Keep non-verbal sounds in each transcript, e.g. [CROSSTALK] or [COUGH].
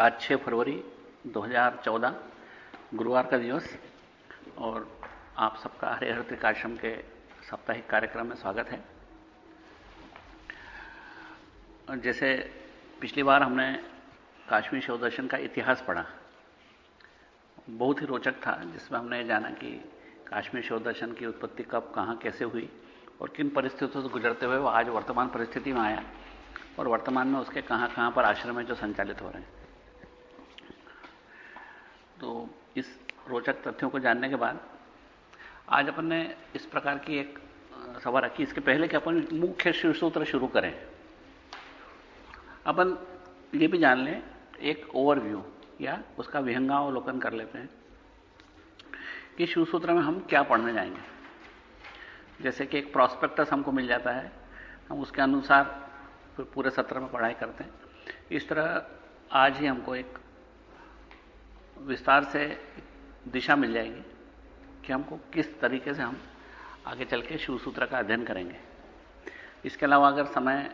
आज 6 फरवरी 2014 गुरुवार का दिवस, और आप सबका हरे हरिहर त्रिकाश्रम के साप्ताहिक कार्यक्रम में स्वागत है। जैसे पिछली बार हमने काश्मीर शव दर्शन का इतिहास पढ़ा, बहुत ही रोचक था, जिसमें हमने जाना कि काश्मीर शव दर्शन की उत्पत्ति कब, कहाँ, कैसे हुई, और किन परिस्थितियों से गुजरते हुए वो आज वर्तमान परिस्थिति में आया, और वर्तमान में उसके कहाँ कहाँ पर आश्रम है जो संचालित हो रहे हैं। तो इस रोचक तथ्यों को जानने के बाद आज अपन ने इस प्रकार की एक सवाल रखी। इसके पहले कि अपन मुख्य शिवसूत्र शुरू करें। अपन ये भी जान लें, एक ओवरव्यू या उसका विहंगावलोकन कर लेते हैं कि शिवसूत्र में हम क्या पढ़ने जाएँगे। जैसे कि एक प्रॉस्पेक्टस हमको मिल जाता है, हम उसके अनुसार फिर पूरे सत्र में पढ़ाई करते हैं। इस तरह आज ही हमको एक विस्तार से दिशा मिल जाएगी कि हमको किस तरीके से हम आगे चल के शिव सूत्र का अध्ययन करेंगे। इसके अलावा अगर समय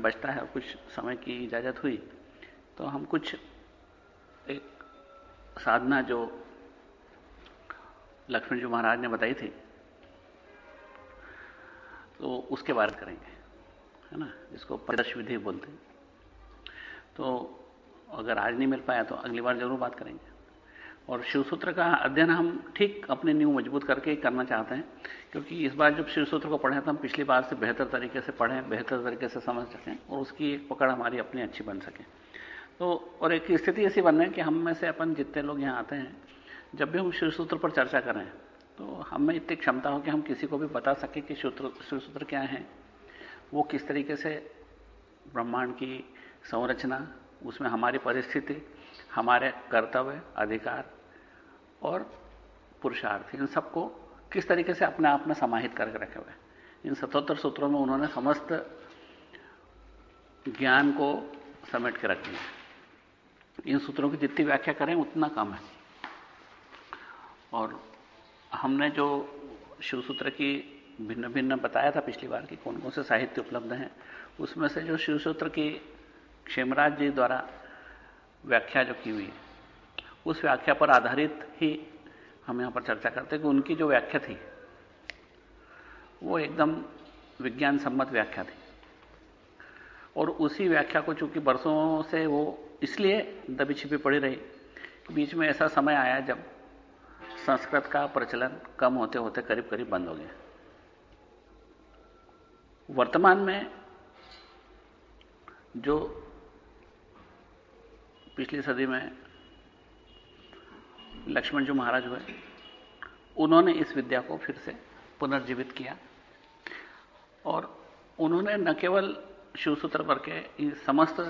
बचता है और कुछ समय की इजाज़त हुई तो हम कुछ एक साधना जो लक्ष्मण जी महाराज ने बताई थी तो उसके बारे करेंगे, है ना? इसको प्रदर्श विधि बोलते हैं। तो अगर आज नहीं मिल पाया तो अगली बार ज़रूर बात करेंगे। और शिवसूत्र का अध्ययन हम ठीक अपने नींव मज़बूत करके करना चाहते हैं, क्योंकि इस बार जब शिवसूत्र को पढ़े तो हम पिछली बार से बेहतर तरीके से पढ़ें बेहतर तरीके से समझ सकें और उसकी एक पकड़ हमारी अपनी अच्छी बन सके। तो और एक स्थिति ऐसी बन रही है कि हम में से अपन जितने लोग यहाँ आते हैं, जब भी हम शिवसूत्र पर चर्चा करें तो हमें इतनी क्षमता हो कि हम किसी को भी बता सके कि सूत्र शिवसूत्र क्या है। वो किस तरीके से ब्रह्मांड की संरचना, उसमें हमारी परिस्थिति हमारे कर्तव्य, अधिकार और पुरुषार्थ, इन सबको किस तरीके से अपने आप में समाहित करके रखे हुए इन सतोत्तर सूत्रों में उन्होंने समस्त ज्ञान को समेट के रख दिया इन सूत्रों की जितनी व्याख्या करें, उतना कम है। और हमने जो शिवसूत्र की भिन्न भिन्न बताया था पिछली बार कि कौन कौन से साहित्य उपलब्ध हैं, उसमें से जो शिवसूत्र की क्षेमराज जी द्वारा व्याख्या जो की हुई है। उस व्याख्या पर आधारित ही हम यहाँ पर चर्चा करते हैं कि उनकी जो व्याख्या थी, वो एकदम विज्ञान सम्मत व्याख्या थी। और उसी व्याख्या को चूँकि बरसों से वो इसलिए दबी छिपी पड़ी रही बीच में ऐसा समय आया जब संस्कृत का प्रचलन कम होते होते करीब करीब बंद हो गया। वर्तमान में जो पिछली सदी में लक्ष्मण जी महाराज हुए, उन्होंने इस विद्या को फिर से पुनर्जीवित किया। और उन्होंने न केवल शिवसूत्र पर के समस्त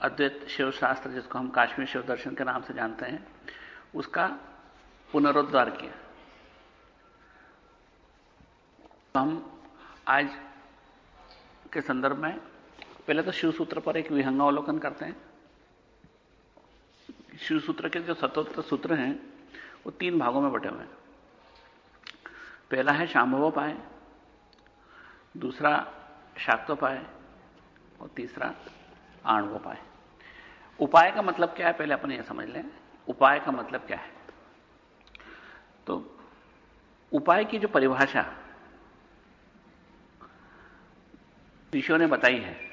अद्वैत शिव शास्त्र जिसको हम काश्मीर शिव दर्शन के नाम से जानते हैं, उसका पुनरुद्धार किया। तो हम आज के संदर्भ में, पहले तो शिव सूत्र पर एक विहंगावलोकन करते हैं। शिव सूत्र के जो सतोत्तर सूत्र हैं, वो तीन भागों में बटे हुए हैं। पहला है शाम्भवोपाय, दूसरा शाक्त शाक्तोपाय और तीसरा आणवोपाय। उपाय का मतलब क्या है? पहले अपन ये समझ लें। उपाय का मतलब क्या है? तो उपाय की जो परिभाषा ऋषियों ने बताई है,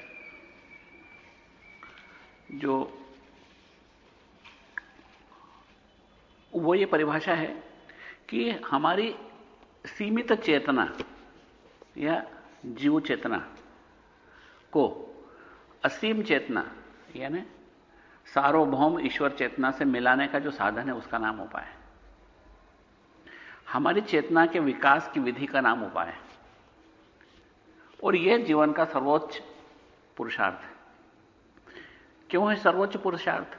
जो वो ये परिभाषा है कि हमारी सीमित चेतना या जीव चेतना को असीम चेतना, यानी सार्वभौम ईश्वर चेतना से मिलाने का जो साधन है, उसका नाम उपाय हमारी चेतना के विकास की विधि का नाम उपाय है। और यह जीवन का सर्वोच्च पुरुषार्थ है। क्यों है सर्वोच्च पुरुषार्थ?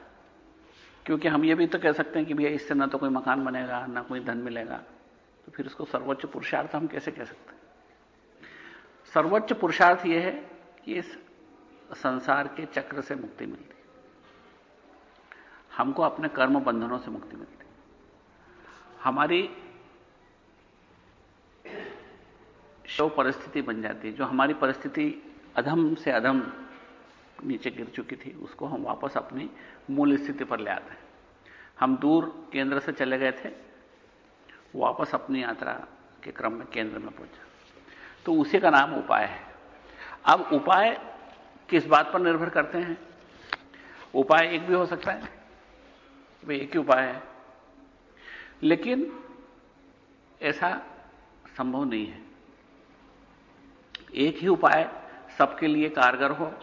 क्योंकि हम ये भी तो कह सकते हैं कि भैया इससे ना तो कोई मकान बनेगा, ना कोई धन मिलेगा। तो फिर उसको सर्वोच्च पुरुषार्थ हम कैसे कह सकते हैं? सर्वोच्च पुरुषार्थ यह है कि इस संसार के चक्र से मुक्ति मिलती हमको अपने कर्म बंधनों से मुक्ति मिलती हमारी शव परिस्थिति बन जाती है, जो हमारी परिस्थिति अधम से अधम नीचे गिर चुकी थी, उसको हम वापस अपनी मूल स्थिति पर ले आते हैं। हम दूर केंद्र से चले गए थे, वापस अपनी यात्रा के क्रम में केंद्र में पहुँचा। तो उसी का नाम उपाय है। अब उपाय किस बात पर निर्भर करते हैं? उपाय एक भी हो सकता है भाई एक ही उपाय है। लेकिन ऐसा संभव नहीं है। एक ही उपाय सबके लिए कारगर हो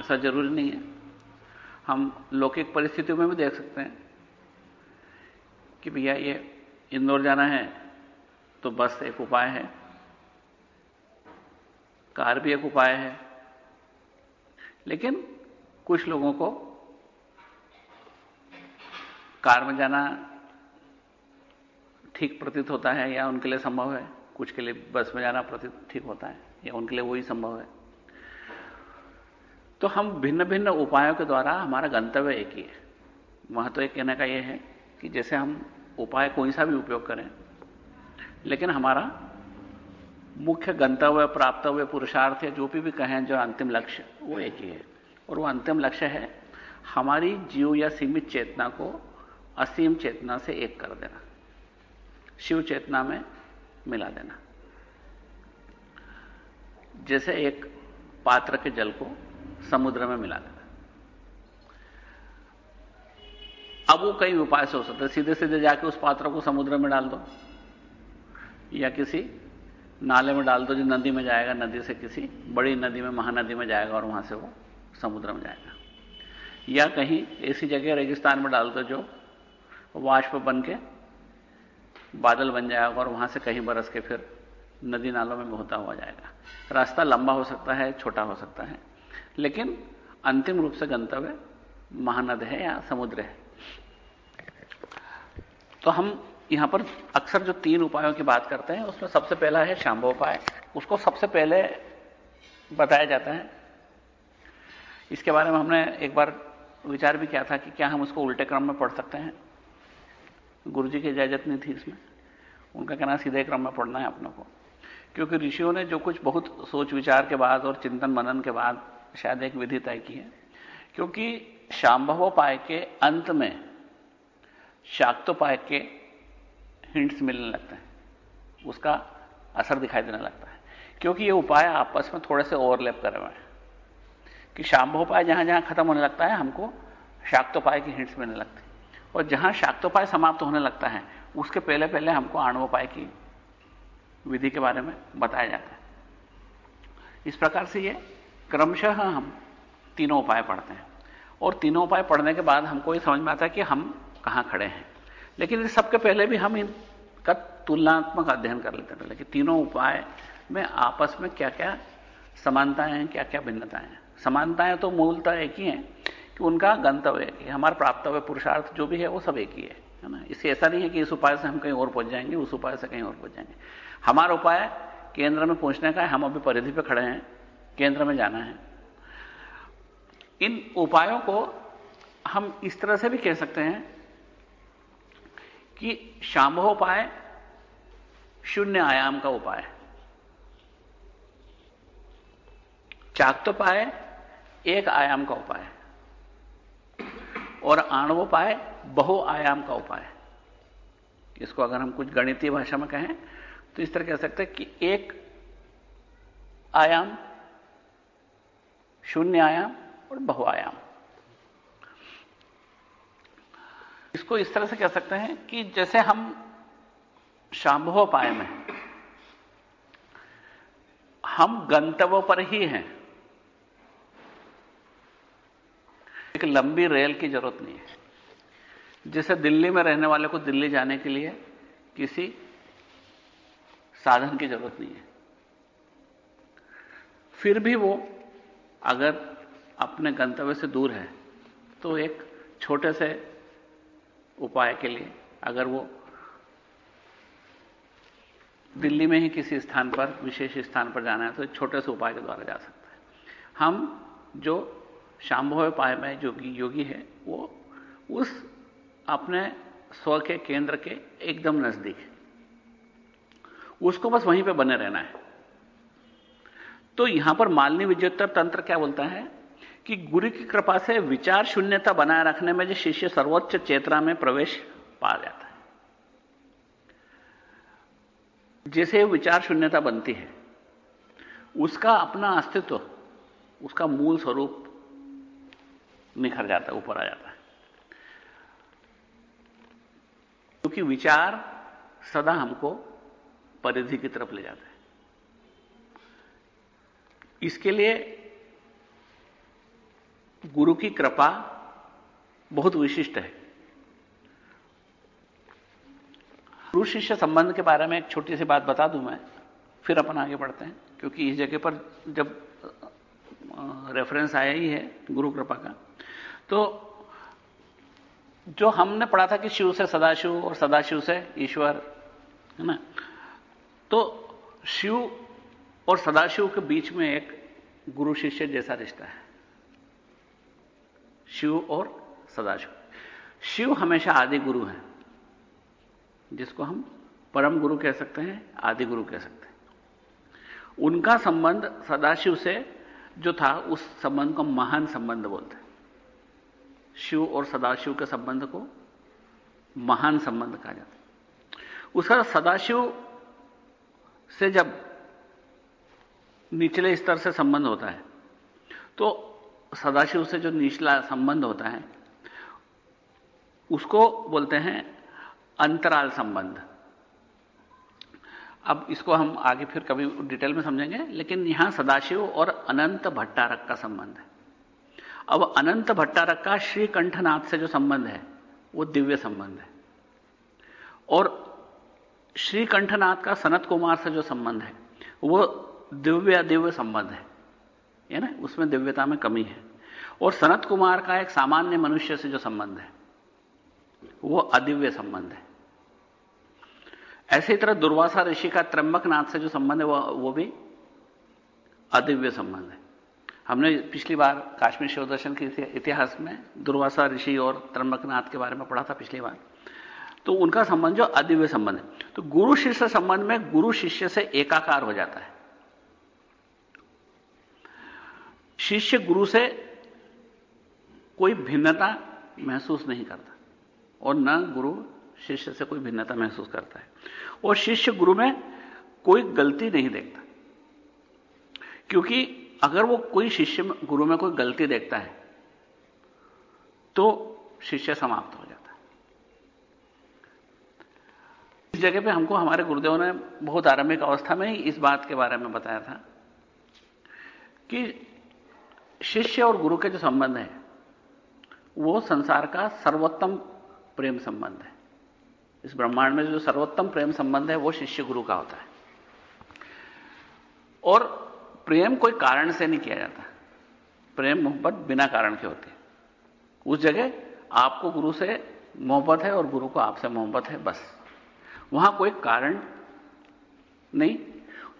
ऐसा ज़रूरी नहीं है। हम लौकिक परिस्थितियों में भी देख सकते हैं कि भैया ये इंदौर जाना है तो बस एक उपाय है। कार भी एक उपाय है। लेकिन कुछ लोगों को कार में जाना ठीक प्रतीत होता है या उनके लिए संभव है। कुछ के लिए बस में जाना प्रतीत ठीक होता है या उनके लिए वही संभव है। तो हम भिन्न भिन्न उपायों के द्वारा हमारा गंतव्य एक ही है। वहाँ तो एक कहने का यह है कि जैसे हम उपाय कोई सा भी उपयोग करें, लेकिन हमारा मुख्य गंतव्य, प्राप्तव्य, पुरुषार्थ या जो भी भी कहें, जो अंतिम लक्ष्य, वो एक ही है। और वो अंतिम लक्ष्य है हमारी जीव या सीमित चेतना को असीम चेतना से एक कर देना, शिव चेतना में मिला देना। जैसे एक पात्र के जल को समुद्र में मिला देना अब वो कई उपाय से हो सकते हैं। सीधे सीधे जाके उस पात्र को समुद्र में डाल दो। या किसी नाले में डाल दो जो नदी में जाएगा। नदी से किसी बड़ी नदी में, महानदी में जाएगा और वहाँ से वो समुद्र में जाएगा। या कहीं ऐसी जगह रेगिस्तान में डाल दो जो वाष्प बन के बादल बन जाएगा और वहाँ से कहीं बरस के फिर नदी नालों में बहता हुआ जाएगा। रास्ता लंबा हो सकता है, छोटा हो सकता है। लेकिन अंतिम रूप से गंतव्य महानद है या समुद्र है। तो हम यहाँ पर अक्सर जो तीन उपायों की बात करते हैं, उसमें सबसे पहला है शांभव उपाय। उसको सबसे पहले बताया जाता है। इसके बारे में हमने एक बार विचार भी किया था कि क्या हम उसको उल्टे क्रम में पढ़ सकते हैं। गुरु जी की इजाज़त नहीं थी इसमें। उनका कहना सीधे क्रम में पढ़ना है अपनों को। क्योंकि ऋषियों ने जो कुछ बहुत सोच विचार के बाद और चिंतन मनन के बाद शायद एक विधि तय की है। क्योंकि शांभवोपाय के अंत में शाक्तोपाय के हिंट्स मिलने लगते हैं। उसका असर दिखाई देने लगता है। क्योंकि ये उपाय आपस में थोड़े से ओवरलैप कर रहे हैं। कि शांभोपाय जहाँ जहाँ खत्म होने लगता है, हमको शाक्तोपाय की हिंट्स मिलने लगती है। और जहाँ शाक्तोपाय समाप्त होने लगता है, उसके पहले पहले हमको आणवोपाय की विधि के बारे में बताया जाता है। इस प्रकार से ये क्रमशः हम तीनों उपाय पढ़ते हैं। और तीनों उपाय पढ़ने के बाद हमको ये समझ में आता है कि हम कहाँ खड़े हैं। लेकिन इस सबके पहले भी हम इनका तुलनात्मक अध्ययन कर लेते हैं। लेकिन तीनों उपाय में आपस में क्या क्या समानताएँ हैं क्या क्या भिन्नताएँ हैं? समानताएँ तो मूलतः एक ही हैं कि उनका गंतव्य एक ही हमारा प्राप्तव्य पुरुषार्थ जो भी है, वो सब एक ही है है ना? इससे ऐसा नहीं है कि इस उपाय से हम कहीं और पहुँच जाएँगे, उस उपाय से कहीं और पहुँच जाएँगे। हमारा उपाय केंद्र में पहुँचने का है, हम अभी परिधि पर खड़े हैं। केंद्र में जाना है। इन उपायों को हम इस तरह से भी कह सकते हैं कि शांभोपाय शून्य आयाम का उपाय चाक्तोपाय एक आयाम का उपाय और आणवोपाय बहु आयाम का उपाय इसको अगर हम कुछ गणितीय भाषा में कहें तो इस तरह कह सकते हैं कि एक आयाम शून्य आयाम और बहुआयाम। इसको इस तरह से कह सकते हैं कि जैसे हम शांभोपाय में हम गंतव्य पर ही हैं। एक लंबी रेल की ज़रूरत नहीं है। जैसे दिल्ली में रहने वाले को दिल्ली जाने के लिए किसी साधन की ज़रूरत नहीं है। फिर भी वो अगर अपने गंतव्य से दूर है तो एक छोटे से उपाय के लिए, अगर वो दिल्ली में ही किसी स्थान पर, विशेष स्थान पर जाना है तो एक छोटे से उपाय के द्वारा जा सकता है। हम जो शांभव उपाय में जो योगी है, वो उस अपने स्व के केंद्र के एकदम नज़दीक उसको बस वहीं पे बने रहना है। तो यहाँ पर मालनी विजयोत्तर तंत्र क्या बोलता है? कि गुरु की कृपा से विचार शून्यता बनाए रखने में जो शिष्य सर्वोच्च चेतना में प्रवेश पा जाता है। जैसे विचार शून्यता बनती है, उसका अपना अस्तित्व, उसका मूल स्वरूप निखर जाता है, ऊपर आ जाता है। क्योंकि विचार सदा हमको परिधि की तरफ़ ले जाता है। इसके लिए गुरु की कृपा बहुत विशिष्ट है। गुरु शिष्य संबंध के बारे में एक छोटी सी बात बता दूँ मैं, फिर अपन आगे बढ़ते हैं, क्योंकि इस जगह पर जब रेफरेंस आया ही है गुरु कृपा का। तो जो हमने पढ़ा था कि शिव से सदाशिव और सदाशिव से ईश्वर, है ना? तो शिव और सदाशिव के बीच में एक गुरु शिष्य जैसा रिश्ता है। शिव और सदाशिव। शिव हमेशा आदि गुरु हैं, जिसको हम परम गुरु कह सकते हैं, आदि गुरु कह सकते हैं। उनका संबंध सदाशिव से जो था, उस संबंध को महान संबंध बोलते हैं। शिव और सदाशिव के संबंध को महान संबंध कहा जाता है। उसका सदाशिव से जब निचले स्तर से संबंध होता है। तो सदाशिव से जो निचला संबंध होता है, उसको बोलते हैं अंतराल संबंध। अब इसको हम आगे फिर कभी डिटेल में समझेंगे, लेकिन यहाँ सदाशिव और अनंत भट्टारक का संबंध है। अब अनंत भट्टारक का श्री कंठनाथ से जो संबंध है, वो दिव्य संबंध है। और श्री कंठनाथ का सनत कुमार से जो संबंध है, वो दिव्य दिव्य संबंध है। है ना? उसमें दिव्यता में कमी है। और सनत कुमार का एक सामान्य मनुष्य से जो संबंध है वो अदिव्य संबंध है। ऐसी तरह दुर्वासा ऋषि का त्रंबकनाथ से जो संबंध है वो, वो भी अदिव्य संबंध है। हमने पिछली बार काश्मीर शिव दर्शन के इतिहास में दुर्वासा ऋषि और त्रंबकनाथ के बारे में पढ़ा था पिछली बार। तो उनका संबंध जो अदिव्य संबंध है। तो गुरु शिष्य संबंध में गुरु शिष्य से एकाकार हो जाता है। शिष्य गुरु से कोई भिन्नता महसूस नहीं करता। और न गुरु शिष्य से कोई भिन्नता महसूस करता है। और शिष्य गुरु में कोई गलती नहीं देखता। क्योंकि अगर वो कोई शिष्य गुरु में कोई गलती देखता है तो शिष्य समाप्त हो जाता है। इस जगह पे हमको हमारे गुरुदेव ने बहुत आरंभिक अवस्था में ही इस बात के बारे में बताया था कि शिष्य और गुरु के जो संबंध है, वो संसार का सर्वोत्तम प्रेम संबंध है। इस ब्रह्मांड में जो सर्वोत्तम प्रेम संबंध है, वो शिष्य गुरु का होता है। और प्रेम कोई कारण से नहीं किया जाता। प्रेम मोहब्बत बिना कारण के होती है। उस जगह आपको गुरु से मोहब्बत है और गुरु को आपसे मोहब्बत है, बस। वहाँ कोई कारण नहीं।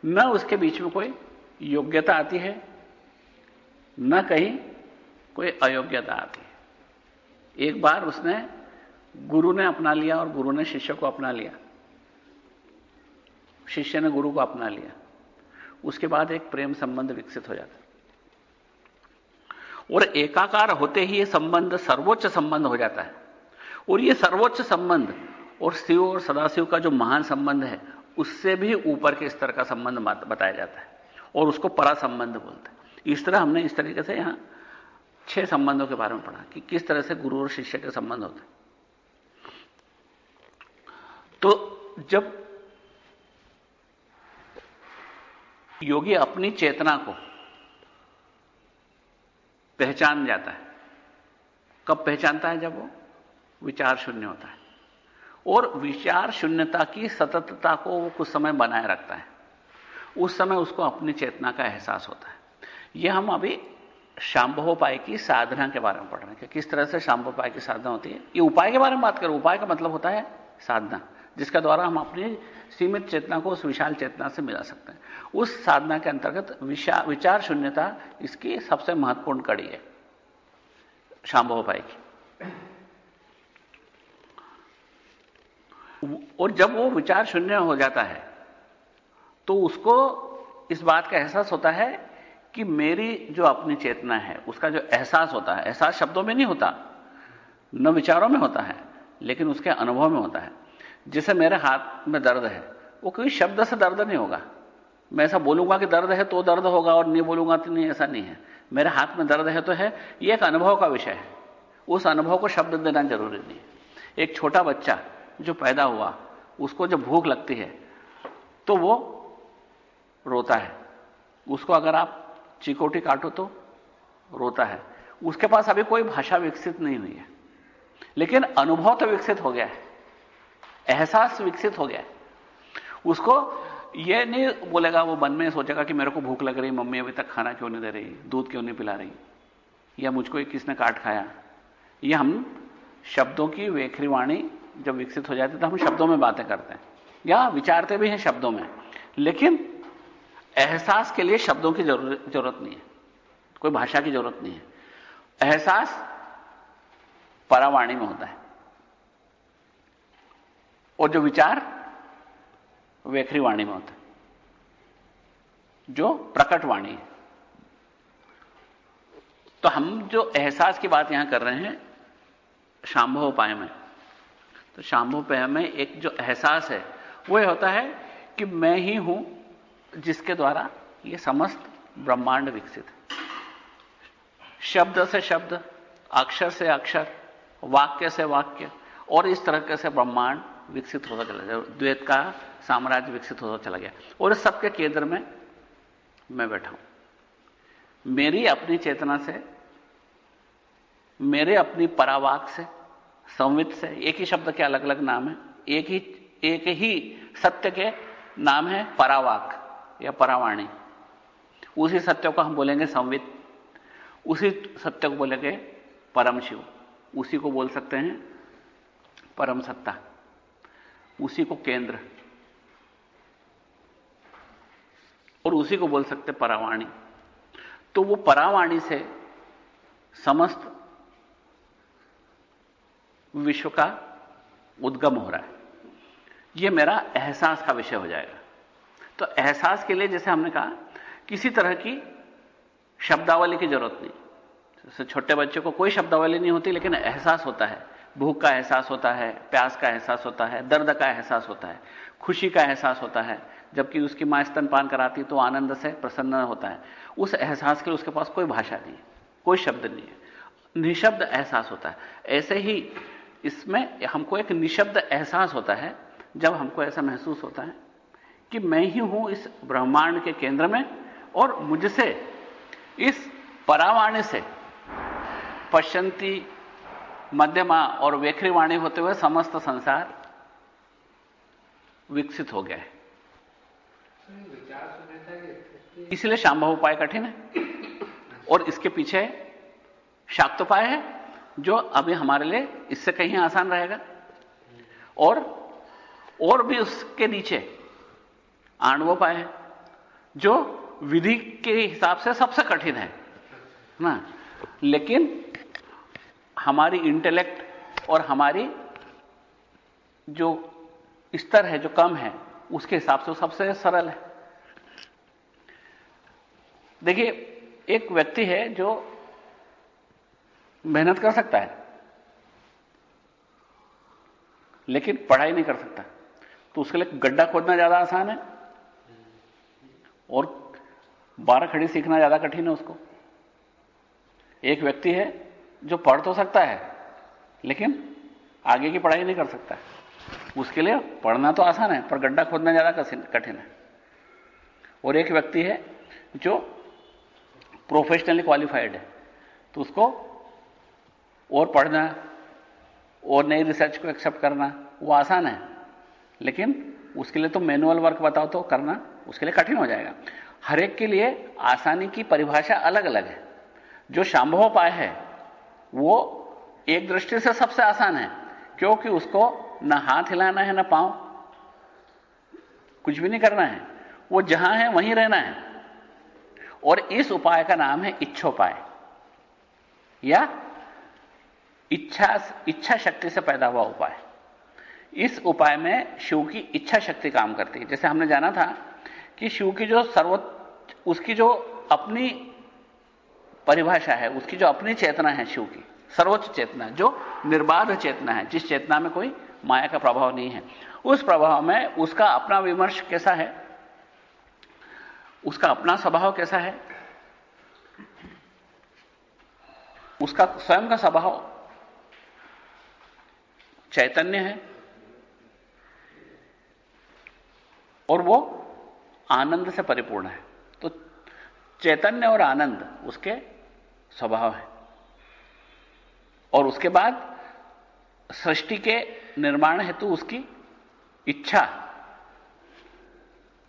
न उसके बीच में कोई योग्यता आती है न कहीं कोई अयोग्यता आती है। एक बार उसने गुरु ने अपना लिया और गुरु ने शिष्य को अपना लिया। शिष्य ने गुरु को अपना लिया। उसके बाद एक प्रेम संबंध विकसित हो जाता। और एकाकार होते ही यह संबंध सर्वोच्च संबंध हो जाता है। और यह सर्वोच्च संबंध और शिव और सदाशिव का जो महान संबंध है, उससे भी ऊपर के स्तर का संबंध बताया जाता है। और उसको परा संबंध बोलते हैं। इस तरह हमने इस तरीके से यहाँ छह संबंधों के बारे में पढ़ा कि किस तरह से गुरु और शिष्य के संबंध होते तो जब योगी अपनी चेतना को पहचान जाता है, कब पहचानता है? जब वो विचार शून्य होता है। और विचार शून्यता की सततता को वो कुछ समय बनाए रखता है। उस समय उसको अपनी चेतना का एहसास होता है। यह हम अभी शांभोपाय की साधना के बारे में पढ़ रहे हैं कि किस तरह से शांभोपाय की साधना होती है। ये उपाय के बारे में बात करें, उपाय का मतलब होता है साधना, जिसका द्वारा हम अपनी सीमित चेतना को उस विशाल चेतना से मिला सकते हैं। उस साधना के अंतर्गत विचार शून्यता इसकी सबसे महत्वपूर्ण कड़ी है शांभोपाय की और जब वो विचार शून्य हो जाता है तो उसको इस बात का एहसास होता है कि मेरी जो अपनी चेतना है, उसका जो एहसास होता है, एहसास शब्दों में नहीं होता, न विचारों में होता है, लेकिन उसके अनुभव में होता है। जैसे मेरे हाथ में दर्द है, वो कोई शब्द से दर्द नहीं होगा। मैं ऐसा बोलूँगा कि दर्द है तो दर्द होगा, और नहीं बोलूँगा तो नहीं, ऐसा नहीं है। मेरे हाथ में दर्द है तो है, ये एक अनुभव का विषय है। उस अनुभव को शब्द देना ज़रूरी नहीं एक छोटा बच्चा जो पैदा हुआ, उसको जब भूख लगती है तो वो रोता है। उसको अगर आप चिकोटी काटो तो रोता है। उसके पास अभी कोई भाषा विकसित नहीं हुई है। लेकिन अनुभव तो विकसित हो गया है। एहसास विकसित हो गया है। उसको ये नहीं बोलेगा, वो मन में सोचेगा कि मेरे को भूख लग रही, मम्मी अभी तक खाना क्यों नहीं दे रही, दूध क्यों नहीं पिला रही, या मुझको किसने काट खाया। ये हम शब्दों की वेखरी वाणी जब विकसित हो जाती तो हम शब्दों में बातें करते हैं, या विचारते भी हैं शब्दों में। लेकिन एहसास के लिए शब्दों की ज़रूरत नहीं है। कोई भाषा की ज़रूरत नहीं है। एहसास परावाणी में होता है। और जो विचार, वेखरी वाणी में होता है। जो प्रकट वाणी है। तो हम जो एहसास की बात यहाँ कर रहे हैं शांभव उपाय में। तो शांभव उपाय में एक जो एहसास है, वो होता है कि मैं ही हूँ जिसके द्वारा ये समस्त ब्रह्मांड विकसित शब्द से शब्द, अक्षर से अक्षर, वाक्य से वाक्य और इस तरह के से ब्रह्मांड विकसित होता चला गया। द्वैत का साम्राज्य विकसित होता चला गया। और इस सबके केंद्र में मैं बैठा हूँ। मेरी अपनी चेतना से, मेरे अपनी परावाक से, संवित से, एक ही शब्द के अलग अलग नाम है। एक ही एक ही सत्य के नाम है परावाक। या परावाणी। उसी सत्य को हम बोलेंगे संवित। उसी सत्य को बोलेंगे परम शिव उसी को बोल सकते हैं परम सत्ता उसी को केंद्र। और उसी को बोल सकते परावाणी। तो वो परावाणी से समस्त विश्व का उद्गम हो रहा है। यह मेरा एहसास का विषय हो जाएगा। तो एहसास के लिए जैसे हमने कहा, किसी तरह की शब्दावली की ज़रूरत नहीं। जैसे छोटे बच्चे को कोई शब्दावली नहीं होती, लेकिन एहसास होता है। भूख का एहसास होता है, प्यास का एहसास होता है, दर्द का एहसास होता है, खुशी का एहसास होता है। जबकि उसकी माँ स्तनपान कराती तो आनंद से प्रसन्न होता है। उस एहसास के लिए उसके पास कोई भाषा नहीं है, कोई शब्द नहीं है। निशब्द एहसास होता है। ऐसे ही इसमें हमको एक निशब्द एहसास होता है, जब हमको ऐसा महसूस होता है कि मैं ही हूँ इस ब्रह्मांड के केंद्र में और मुझसे, इस परावाणी से पश्चंती मध्यमा और वेखरीवाणी होते हुए समस्त संसार विकसित हो गया है। इसलिए शांभव उपाय कठिन है और इसके पीछे शाक्त उपाय है जो अभी हमारे लिए इससे कहीं आसान रहेगा। और और भी उसके नीचे आणवोपाय है, जो विधि के हिसाब से सबसे कठिन है, ना? लेकिन हमारी इंटेलेक्ट और हमारी जो स्तर है, जो कम है, उसके हिसाब से सबसे सरल है। देखिए, एक व्यक्ति है जो मेहनत कर सकता है, लेकिन पढ़ाई नहीं कर सकता तो उसके लिए गड्ढा खोदना ज़्यादा आसान है और बारह खड़ी सीखना ज़्यादा कठिन है उसको। एक व्यक्ति है जो पढ़ तो सकता है, लेकिन आगे की पढ़ाई नहीं कर सकता उसके लिए पढ़ना तो आसान है, पर गड्ढा खोदना ज़्यादा कठिन है। और एक व्यक्ति है जो प्रोफेशनली क्वालिफाइड है तो उसको और पढ़ना, और नई रिसर्च को एक्सेप्ट करना, वो आसान है। लेकिन उसके लिए तो मैनुअल वर्क बताओ तो करना उसके लिए कठिन हो जाएगा। हर एक के लिए आसानी की परिभाषा अलग अलग है। जो शांभव पाए है, वो एक दृष्टि से सबसे आसान है, क्योंकि उसको ना हाथ हिलाना है, ना पाँव। कुछ भी नहीं करना है। वो जहाँ है, वहीं रहना है। और इस उपाय का नाम है इच्छोपाय। या इच्छा इच्छा शक्ति से पैदा हुआ उपाय। इस उपाय में शिव की इच्छा शक्ति काम करती है। जैसे हमने जाना था कि शिव की जो सर्वोच्च, उसकी जो अपनी परिभाषा है, उसकी जो अपनी चेतना है शिव की, सर्वोच्च चेतना जो निर्बाध चेतना है, जिस चेतना में कोई माया का प्रभाव नहीं है, उस प्रभाव में उसका अपना विमर्श कैसा है? उसका अपना स्वभाव कैसा है? उसका स्वयं का स्वभाव चैतन्य है, और वो आनंद से परिपूर्ण है। तो चैतन्य और आनंद, उसके स्वभाव है। और उसके बाद सृष्टि के निर्माण हेतु उसकी इच्छा,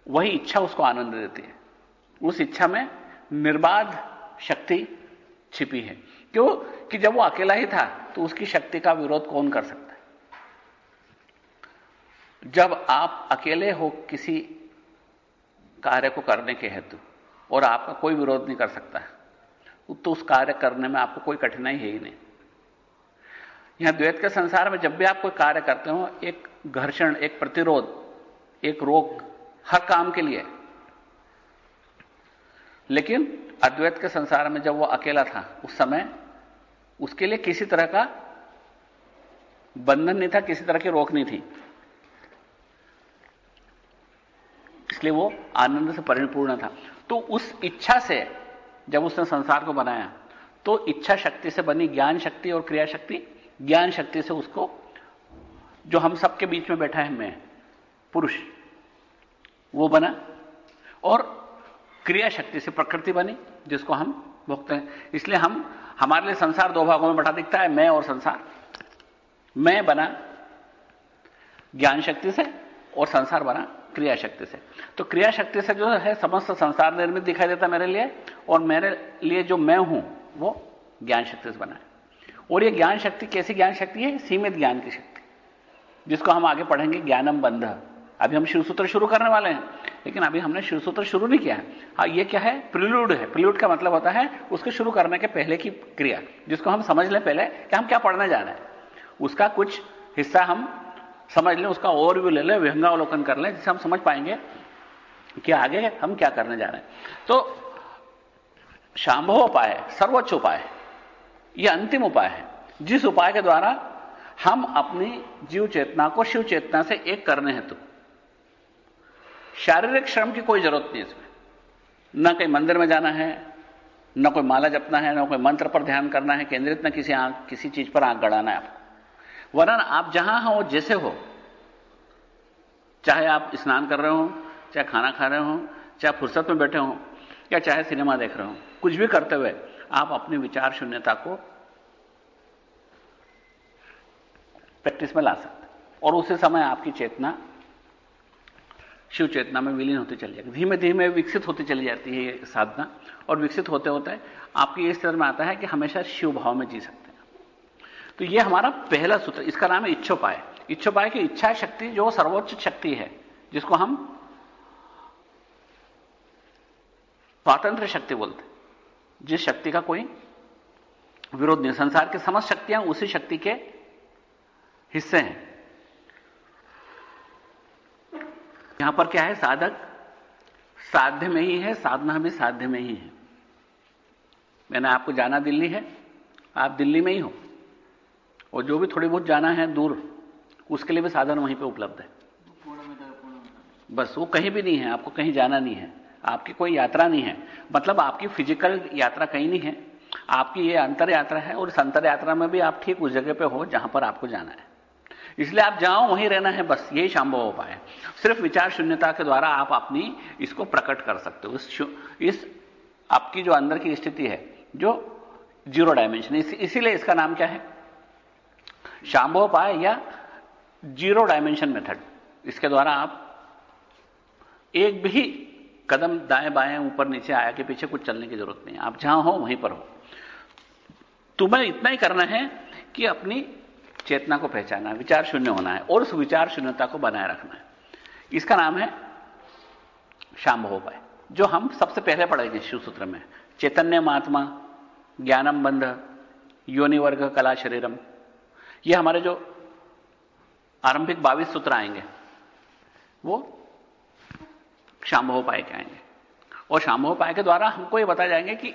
वही इच्छा उसको आनंद देती है। उस इच्छा में निर्बाध शक्ति छिपी है। क्यों? कि जब वो अकेला ही था तो उसकी शक्ति का विरोध कौन कर सकता है? जब आप अकेले हो किसी कार्य को करने के हेतु, और आपका कोई विरोध नहीं कर सकता तो उस कार्य करने में आपको कोई कठिनाई है ही नहीं। यहाँ द्वैत के संसार में जब भी आप कोई कार्य करते हो, एक घर्षण, एक प्रतिरोध, एक रोक हर काम के लिए। लेकिन अद्वैत के संसार में जब वो अकेला था, उस समय उसके लिए किसी तरह का बंधन नहीं था, किसी तरह की रोक नहीं थी। इसलिए वो आनंद से परिपूर्ण था। तो उस इच्छा से जब उसने संसार को बनाया तो इच्छा शक्ति से बनी ज्ञान शक्ति और क्रिया शक्ति, ज्ञान शक्ति से उसको, जो हम सबके बीच में बैठा है मैं, पुरुष, वो बना और क्रिया शक्ति से प्रकृति बनी, जिसको हम भोगते हैं। इसलिए हम, हमारे लिए संसार दो भागों में बटा दिखता है, मैं और संसार। मैं बना ज्ञान शक्ति से और संसार बना क्रिया शक्ति से। तो क्रिया शक्ति से जो है, समस्त संसार निर्मित दिखाई देता मेरे लिए, और मेरे लिए जो मैं हूँ, वो ज्ञान शक्ति से बना है। और ये ज्ञान शक्ति, कैसी ज्ञान शक्ति है? सीमित ज्ञान की शक्ति, जिसको हम आगे पढ़ेंगे, ज्ञानम बंध। अभी हम शिवसूत्र शुरू करने वाले हैं, लेकिन अभी हमने शिवसूत्र शुरू नहीं किया है। हाँ ये क्या है? प्रिल्यूड है। प्रिल्यूड का मतलब होता है, उसके शुरू करने के पहले की क्रिया, जिसको हम समझ लें पहले कि हम क्या पढ़ने जा रहे हैं। उसका कुछ हिस्सा हम समझ लें, उसका ओवरव्यू ले लें, विहंगावलोकन कर लें, जिससे हम समझ पाएँगे कि आगे हम क्या करने जा रहे हैं। तो शांभव उपाय, सर्वोच्च उपाय यह अंतिम उपाय है। जिस उपाय के द्वारा हम अपनी जीव चेतना को शिव चेतना से एक करने हेतु, शारीरिक श्रम की कोई ज़रूरत नहीं इसमें। न कहीं मंदिर में जाना है, न कोई माला जपना है, न कोई मंत्र पर ध्यान करना है, केंद्रित न किसी आँख, किसी चीज़ पर आँख गड़ाना है आपको। वरन आप जहाँ हो, जैसे हो। चाहे आप स्नान कर रहे हो, चाहे खाना खा रहे हो, चाहे फुर्सत में बैठे हो, या चाहे सिनेमा देख रहे हो, कुछ भी करते हुए आप अपनी विचार शून्यता को प्रैक्टिस में ला सकते और उसी समय आपकी चेतना, शिव चेतना में विलीन होती चली जाती धीमे धीमे विकसित होती चली जाती है ये साधना। और विकसित होते होते आपकी इस तरह में आता है कि हमेशा शिव भाव में जी सकते तो ये हमारा पहला सूत्र, इसका नाम है इच्छोपाय। इच्छोपाय की इच्छा शक्ति जो सर्वोच्च शक्ति है, जिसको हम स्वातंत्र शक्ति बोलते जिस शक्ति का कोई विरोध नहीं, संसार की समस्त शक्तियाँ उसी शक्ति के हिस्से हैं। यहाँ पर क्या है? साधक साध्य में ही है, साधना भी साध्य में ही है। मैंने आपको जाना दिल्ली है, आप दिल्ली में ही हो। और जो भी थोड़ी बहुत जाना है दूर उसके लिए भी साधन वहीं पे उपलब्ध है। बस वो कहीं भी नहीं है आपको कहीं जाना नहीं है। आपकी कोई यात्रा नहीं है। मतलब आपकी फ़िज़िकल यात्रा कहीं नहीं है। आपकी ये अंतर यात्रा है और इस अंतर यात्रा में भी आप ठीक उस जगह पे हो जहाँ पर आपको जाना है। इसलिए आप जाओ वहीं रहना है बस यही संभव है सिर्फ़ विचार शून्यता के द्वारा आप अपनी इसको प्रकट कर सकते हो। इस, इस आपकी जो अंदर की स्थिति है जो ज़ीरो डायमेंशन इस, इसीलिए इसका नाम क्या है? शांभव उपाय या ज़ीरो डायमेंशन मेथड। इसके द्वारा आप एक भी कदम दाएँ बाएँ ऊपर नीचे आया के पीछे कुछ चलने की ज़रूरत नहीं आप जहाँ हो, वहीं पर हो। तुम्हें इतना ही करना है कि अपनी चेतना को पहचाना विचार शून्य होना है और उस विचार शून्यता को बनाए रखना है। इसका नाम है शाम्भोपाय जो हम सबसे पहले पढ़ेंगे शिव सूत्र में। चैतन्य महात्मा ज्ञानम बंध, योनिवर्ग कला शरीरम। ये हमारे जो आरंभिक बावीस सूत्र आएँगे, वो शाम्भोपाय के आएँगे। और शाम्भोपाय के द्वारा हमको ये बताया जाएँगे कि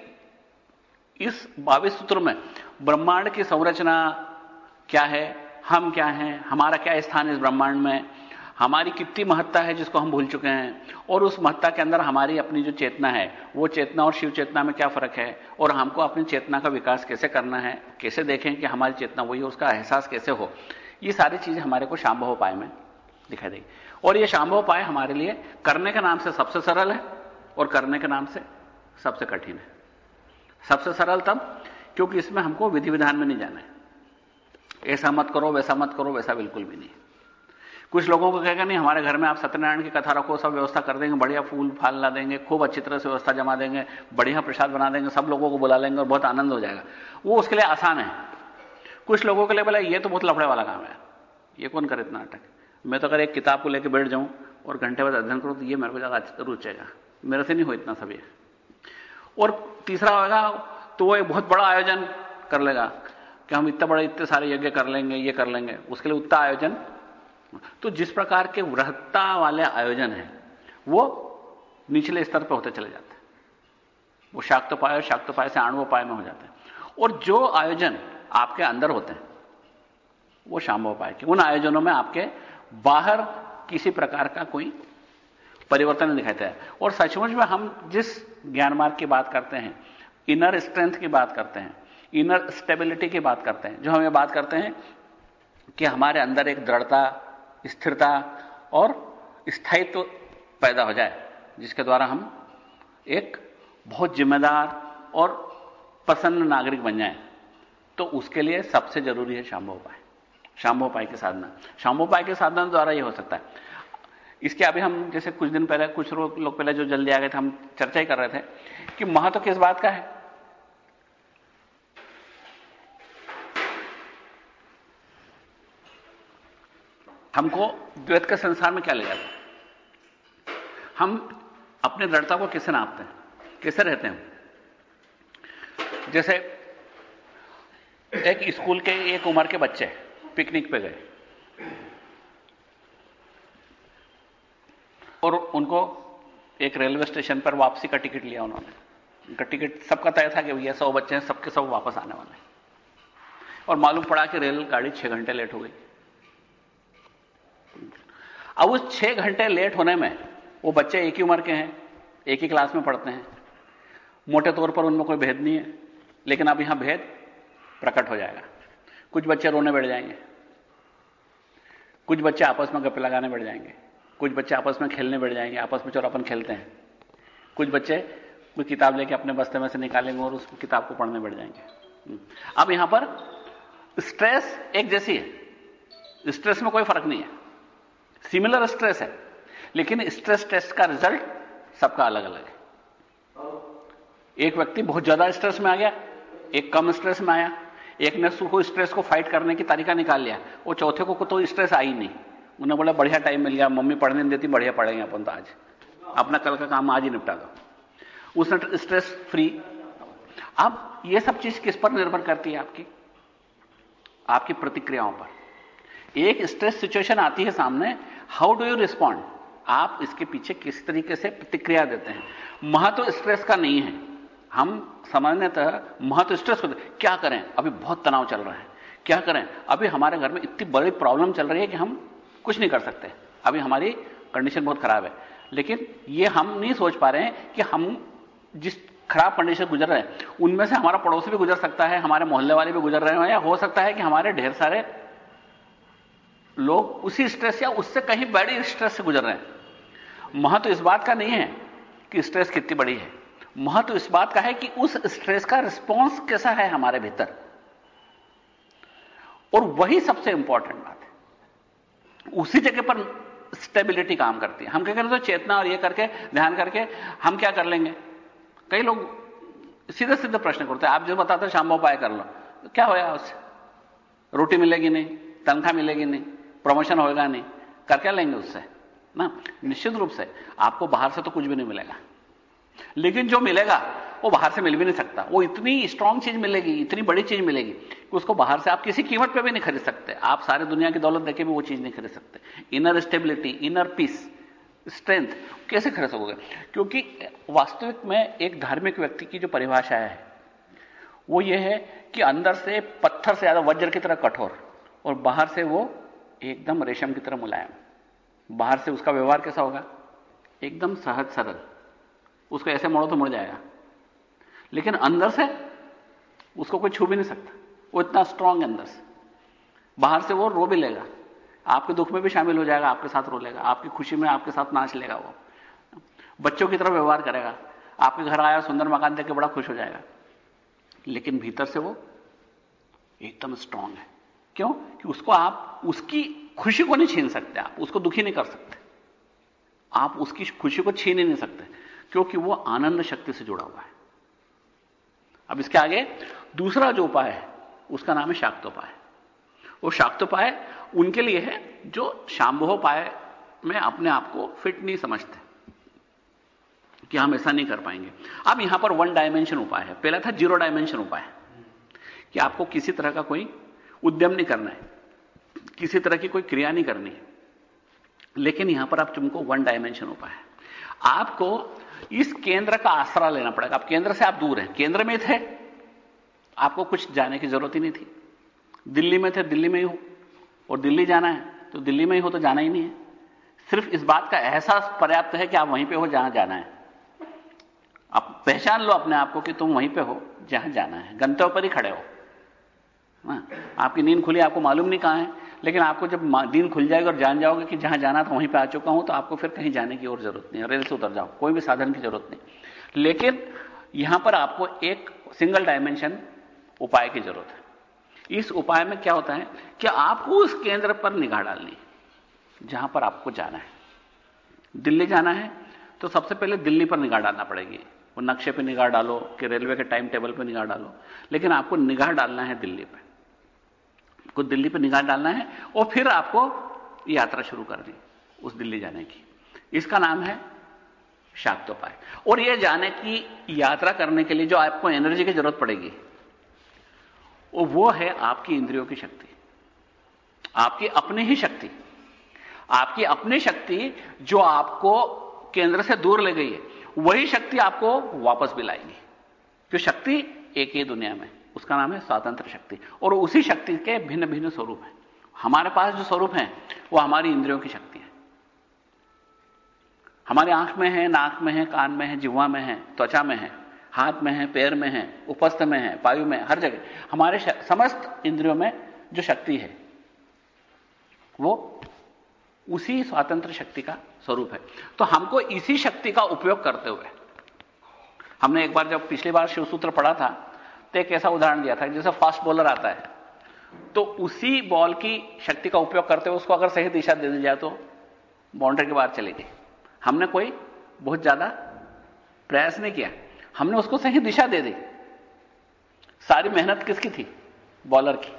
इस बावीस सूत्र में ब्रह्मांड की संरचना क्या है, हम क्या हैं, हमारा क्या स्थान इस ब्रह्मांड में हमारी कितनी महत्ता है जिसको हम भूल चुके हैं? और उस महत्ता के अंदर हमारी अपनी जो चेतना है, वो चेतना और शिव चेतना में क्या फ़र्क है? और हमको अपनी चेतना का विकास कैसे करना है? कैसे देखें कि हमारी चेतना वही है, उसका एहसास कैसे हो? ये सारी चीज़ें हमारे को शाम्भव उपाय में दिखाई देगी। और ये शाम्भव उपाय हमारे लिए करने के नाम से सबसे सरल है और करने के नाम से सबसे कठिन है। सबसे सरल तब क्योंकि इसमें हमको विधि विधान में नहीं जाना है। ऐसा मत करो, वैसा मत करो, वैसा बिल्कुल भी नहीं। कुछ लोगों को कहेगा, नहीं, हमारे घर में आप सत्यनारायण की कथा रखो, सब व्यवस्था कर देंगे, बढ़िया फूल फाल ला देंगे, खूब अच्छी तरह से व्यवस्था जमा देंगे, बढ़िया प्रसाद बना देंगे, सब लोगों को बुला लेंगे और बहुत आनंद हो जाएगा। वो उसके लिए आसान है। कुछ लोगों के लिए बोला, ये तो बहुत लफड़े वाला काम है। ये कौन करे इतना नाटक? मैं तो अगर एक किताब को लेकर बैठ जाऊँ और घंटे बाद अध्ययन करूँ तो ये मेरे को ज़्यादा रुचेगा। मेरे से नहीं हो इतना सभी और तीसरा होगा तो वो एक बहुत बड़ा आयोजन कर लेगा, कि हम इतने बड़े, इतने सारे यज्ञ कर लेंगे, ये कर लेंगे। उसके लिए उतना आयोजन तो जिस प्रकार के वृहत्ता वाले आयोजन है, वो निचले स्तर पर होते चले जाते हैं। वो शाक्तोपाय और शाक्तोपाय से आणवोपाय में हो जाते हैं। और जो आयोजन आपके अंदर होते हैं, वो शाम्भोपाय के। उन आयोजनों में आपके बाहर किसी प्रकार का कोई परिवर्तन दिखाई है। और सचमुच में हम जिस ज्ञान मार्ग की बात करते हैं, इनर स्ट्रेंथ की बात करते हैं, इनर स्टेबिलिटी की बात करते हैं, जो हम ये बात करते हैं कि हमारे अंदर एक दृढ़ता स्थिरता और स्थायित्व तो पैदा हो जाए, जिसके द्वारा हम एक बहुत जिम्मेदार और प्रसन्न नागरिक बन जाए। तो उसके लिए सबसे ज़रूरी है शाम्भोपाय। शाम्भोपाय की साधना। शाम्भोपाय के साधना द्वारा यह हो सकता है। इसके अभी हम जैसे कुछ दिन पहले, कुछ लोग पहले जो जल्दी आ गए थे, हम चर्चा ही कर रहे थे कि महत्व तो किस बात का है? हमको द्वैत के संसार में क्या ले जाता हम अपनी दृढ़ता को कैसे नापते हैं? कैसे रहते हैं जैसे एक स्कूल के एक उम्र के बच्चे पिकनिक पे गए। और उनको एक रेलवे स्टेशन पर वापसी का टिकट लिया उन्होंने। उनका टिकट सबका तय था कि भैया सौ बच्चे हैं, सबके सब वापस आने वाले हैं। और मालूम पड़ा कि रेलगाड़ी छह घंटे लेट हो गई। अब उस छह घंटे लेट होने में वो बच्चे एक ही उम्र के हैं, एक ही क्लास में पढ़ते हैं। मोटे तौर पर उनमें कोई भेद नहीं है, लेकिन अब यहाँ भेद प्रकट हो जाएगा। कुछ बच्चे रोने बैठ जाएँगे। कुछ बच्चे आपस में गप्पे लगाने बैठ जाएँगे। कुछ बच्चे आपस में खेलने बैठ जाएँगे, आपस में चोरापन खेलते हैं। कुछ बच्चे कोई किताब लेके अपने बस्ते में से निकालेंगे और उस किताब को पढ़ने बैठ जाएँगे। अब यहाँ पर स्ट्रेस एक जैसी है। स्ट्रेस में कोई फ़र्क नहीं है। सिमिलर स्ट्रेस है, लेकिन स्ट्रेस टेस्ट का रिज़ल्ट सबका अलग अलग है। एक व्यक्ति बहुत ज़्यादा स्ट्रेस में आ गया, एक कम स्ट्रेस में आया, एक ने उसको स्ट्रेस को फाइट करने की तरीका निकाल लिया, वो चौथे को तो स्ट्रेस आई नहीं। उन्हें बोला, बढ़िया टाइम मिल गया, मम्मी पढ़ने नहीं देती, बढ़िया पढ़ेंगे अपन तो आज। अपना कल का काम आज ही निपटा दो। उसने स्ट्रेस फ्री। अब ये सब चीज़ किस पर निर्भर करती है आपकी? आपकी प्रतिक्रियाओं पर। एक स्ट्रेस सिचुएशन आती है सामने हाउ डू यू रिस्पॉन्ड आप इसके पीछे किस तरीके से प्रतिक्रिया देते हैं? महत्व स्ट्रेस का नहीं है। हम सामान्यतः महत्व स्ट्रेस को क्या करें? अभी बहुत तनाव चल रहा है। क्या करें? अभी हमारे घर में इतनी बड़ी प्रॉब्लम चल रही है कि हम कुछ नहीं कर सकते। अभी हमारी कंडीशन बहुत खराब है। लेकिन ये हम नहीं सोच पा रहे हैं कि हम जिस खराब कंडीशन गुजर रहे हैं, उनमें से हमारा पड़ोसी भी गुजर सकता है, हमारे मोहल्ले वाले भी गुजर रहे हैं, या हो सकता है कि हमारे ढेर सारे लोग उसी स्ट्रेस या उससे कहीं बड़ी स्ट्रेस से गुजर रहे हैं। महत्व इस बात का नहीं है कि स्ट्रेस कितनी बड़ी है। महत्व इस बात का है कि उस स्ट्रेस का रिस्पॉन्स कैसा है हमारे भीतर। और वही सबसे इंपॉर्टेंट बात है। उसी जगह पर स्टेबिलिटी काम करती है। हम क्या करें तो चेतना और ये करके, ध्यान करके हम क्या कर लेंगे? कई लोग सीधे सीधे प्रश्न करते हैं। आप जो बताते शाम उपाय कर लो। तो क्या होया उससे? रोटी मिलेगी नहीं, तनख्वाह मिलेगी नहीं। प्रमोशन होगा नहीं। कर क्या लेंगे उससे? ना? निश्चित रूप से। आपको बाहर से तो कुछ भी नहीं मिलेगा। लेकिन जो मिलेगा, वो बाहर से मिल भी नहीं सकता। वो इतनी स्ट्रांग चीज़ मिलेगी, इतनी बड़ी चीज़ मिलेगी कि उसको बाहर से आप किसी कीमत पे भी नहीं खरीद सकते। आप सारे दुनिया की दौलत देके भी वो चीज़ नहीं खरीद सकते। Inner stability inner peace strength कैसे खरीद सकोगे? क्योंकि वास्तविक में एक धार्मिक व्यक्ति की जो परिभाषा है, वो ये है कि अंदर से पत्थर से ज़्यादा वज्र की तरह कठोर और बाहर से वो एकदम रेशम की तरह मुलायम। बाहर से उसका व्यवहार कैसा होगा? एकदम सहज सरल। उसको ऐसे मोड़ो तो मुड़ जाएगा। लेकिन अंदर से उसको कोई छू भी नहीं सकता। वो इतना स्ट्रांग है अंदर से। बाहर से वो रो भी लेगा। आपके दुख में भी शामिल हो जाएगा, आपके साथ रो लेगा, आपकी खुशी में आपके साथ नाच लेगा वो। बच्चों की तरह व्यवहार करेगा। आपके घर आया, सुंदर मकान देख के बड़ा खुश हो जाएगा। लेकिन भीतर से वो एकदम स्ट्रांग है। क्यों? कि उसको आप उसकी खुशी को नहीं छीन सकते, आप उसको दुखी नहीं कर सकते। आप उसकी खुशी को छीन ही नहीं सकते, क्योंकि वो आनंद शक्ति से जुड़ा हुआ है। अब इसके आगे दूसरा जो उपाय है, उसका नाम है शाक्तोपाय। वो शाक्तोपाय उनके लिए है जो शांभोपाय में अपने आप को फिट नहीं समझते, कि हम ऐसा नहीं कर पाएँगे। अब यहाँ पर वन डायमेंशन उपाय है। पहला था ज़ीरो डायमेंशन उपाय, कि आपको किसी तरह का कोई उद्यम नहीं करना है। किसी तरह की कोई क्रिया नहीं करनी है। लेकिन यहाँ पर आप तुमको वन डायमेंशन है आपको इस केंद्र का आसरा लेना पड़ेगा। आप केंद्र से आप दूर हैं। केंद्र में थे। आपको कुछ जाने की ज़रूरत ही नहीं थी। दिल्ली में थे दिल्ली में ही हो। और दिल्ली जाना है तो दिल्ली में ही हो तो जाना ही नहीं है। सिर्फ़ इस बात का एहसास पर्याप्त है कि आप वहीं पे हो जहाँ जाना है। आप पहचान लो अपने आप को कि तुम वहीं पे हो जहाँ जाना है। गंतव्य पर ही खड़े हाँ, आपकी नींद खुली, आपको मालूम नहीं कहाँ है, लेकिन आपको जब नींद खुल जाएगी और जान जाओगे कि जहाँ जाना था वहीं पे आ चुका हूँ तो आपको फिर कहीं जाने की और ज़रूरत नहीं रेल से उतर जाओ, कोई भी साधन की ज़रूरत नहीं। लेकिन यहाँ पर आपको एक सिंगल डायमेंशन उपाय की ज़रूरत है। इस उपाय में क्या होता है कि आपको उस केंद्र पर निगाह डालनी जहाँ पर आपको जाना है। दिल्ली जाना है तो सबसे पहले दिल्ली पर निगाह डालना पड़ेगी। वो नक्शे पे निगाह डालो कि रेलवे के टाइम टेबल पे निगाह डालो, लेकिन आपको निगाह डालना है दिल्ली पे। को दिल्ली पर निगाह डालना है और फिर आपको यात्रा शुरू करनी उस दिल्ली जाने की। इसका नाम है शाक्तोपाय। और यह जाने की यात्रा करने के लिए जो आपको एनर्जी की ज़रूरत पड़ेगी वो है आपकी इंद्रियों की शक्ति। आपकी अपनी ही शक्ति। आपकी अपनी शक्ति जो आपको केंद्र से दूर ले गई है, वही शक्ति आपको वापस भी लाएगी। जो शक्ति एक ही दुनिया में। उसका नाम है स्वातंत्र शक्ति। और उसी शक्ति के भिन्न भिन्न स्वरूप हैं। हमारे पास जो स्वरूप हैं, वो हमारी इंद्रियों की शक्ति है। हमारे आँख में है, नाक में है, कान में है, जिह्वा में है, त्वचा में है, हाथ में है, पैर में है, उपस्थ में है, वायु में हर जगह। हमारे समस्त इंद्रियों में जो शक्ति है, वो उसी स्वातंत्र शक्ति का स्वरूप है। तो हमको इसी शक्ति का उपयोग करते हुए, हमने एक बार जब पिछली बार शिवसूत्र पढ़ा था तो एक ऐसा उदाहरण दिया था जैसे फास्ट बॉलर आता है। तो उसी बॉल की शक्ति का उपयोग करते हुए उसको अगर सही दिशा दे दी जाए तो बाउंड्री के बाहर चलेगी। हमने कोई बहुत ज़्यादा प्रयास नहीं किया। हमने उसको सही दिशा दे दी। सारी मेहनत किसकी थी? बॉलर की।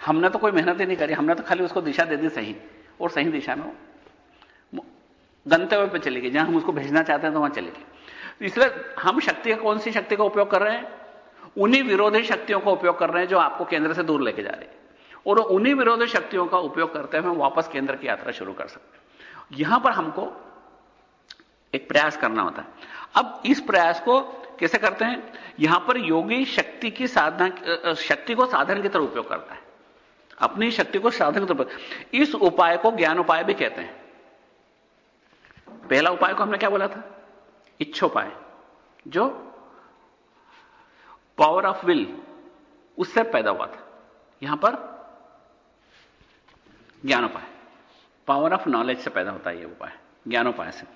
हमने तो कोई मेहनत ही नहीं करी। हमने तो खाली उसको दिशा दे दी सही। और सही दिशा में गंतव्य पर चली गई जहाँ हम उसको भेजना चाहते हैं तो वहाँ चली गई तो इसलिए हम शक्ति कौन सी शक्ति का उपयोग कर रहे हैं? उन्हीं विरोधी शक्तियों का उपयोग कर रहे हैं जो आपको केंद्र से दूर लेके जा रहे हैं। और उन्हीं विरोधी शक्तियों का उपयोग करते हुए हम वापस केंद्र की यात्रा शुरू कर सकते हैं। यहाँ पर हमको एक प्रयास करना होता है। अब इस प्रयास को कैसे करते हैं? यहाँ पर योगी शक्ति की साधना शक्ति को साधन की तरह उपयोग करता है। अपनी शक्ति को साधन की तरह इस उपाय को ज्ञान उपाय भी कहते हैं। पहला उपाय को हमने क्या बोला था? इच्छोपाय, जो पावर ऑफ़ विल उससे पैदा हुआ था। यहाँ पर ज्ञानोपाय पावर ऑफ़ नॉलेज से पैदा होता है यह उपाय ज्ञानोपाय से।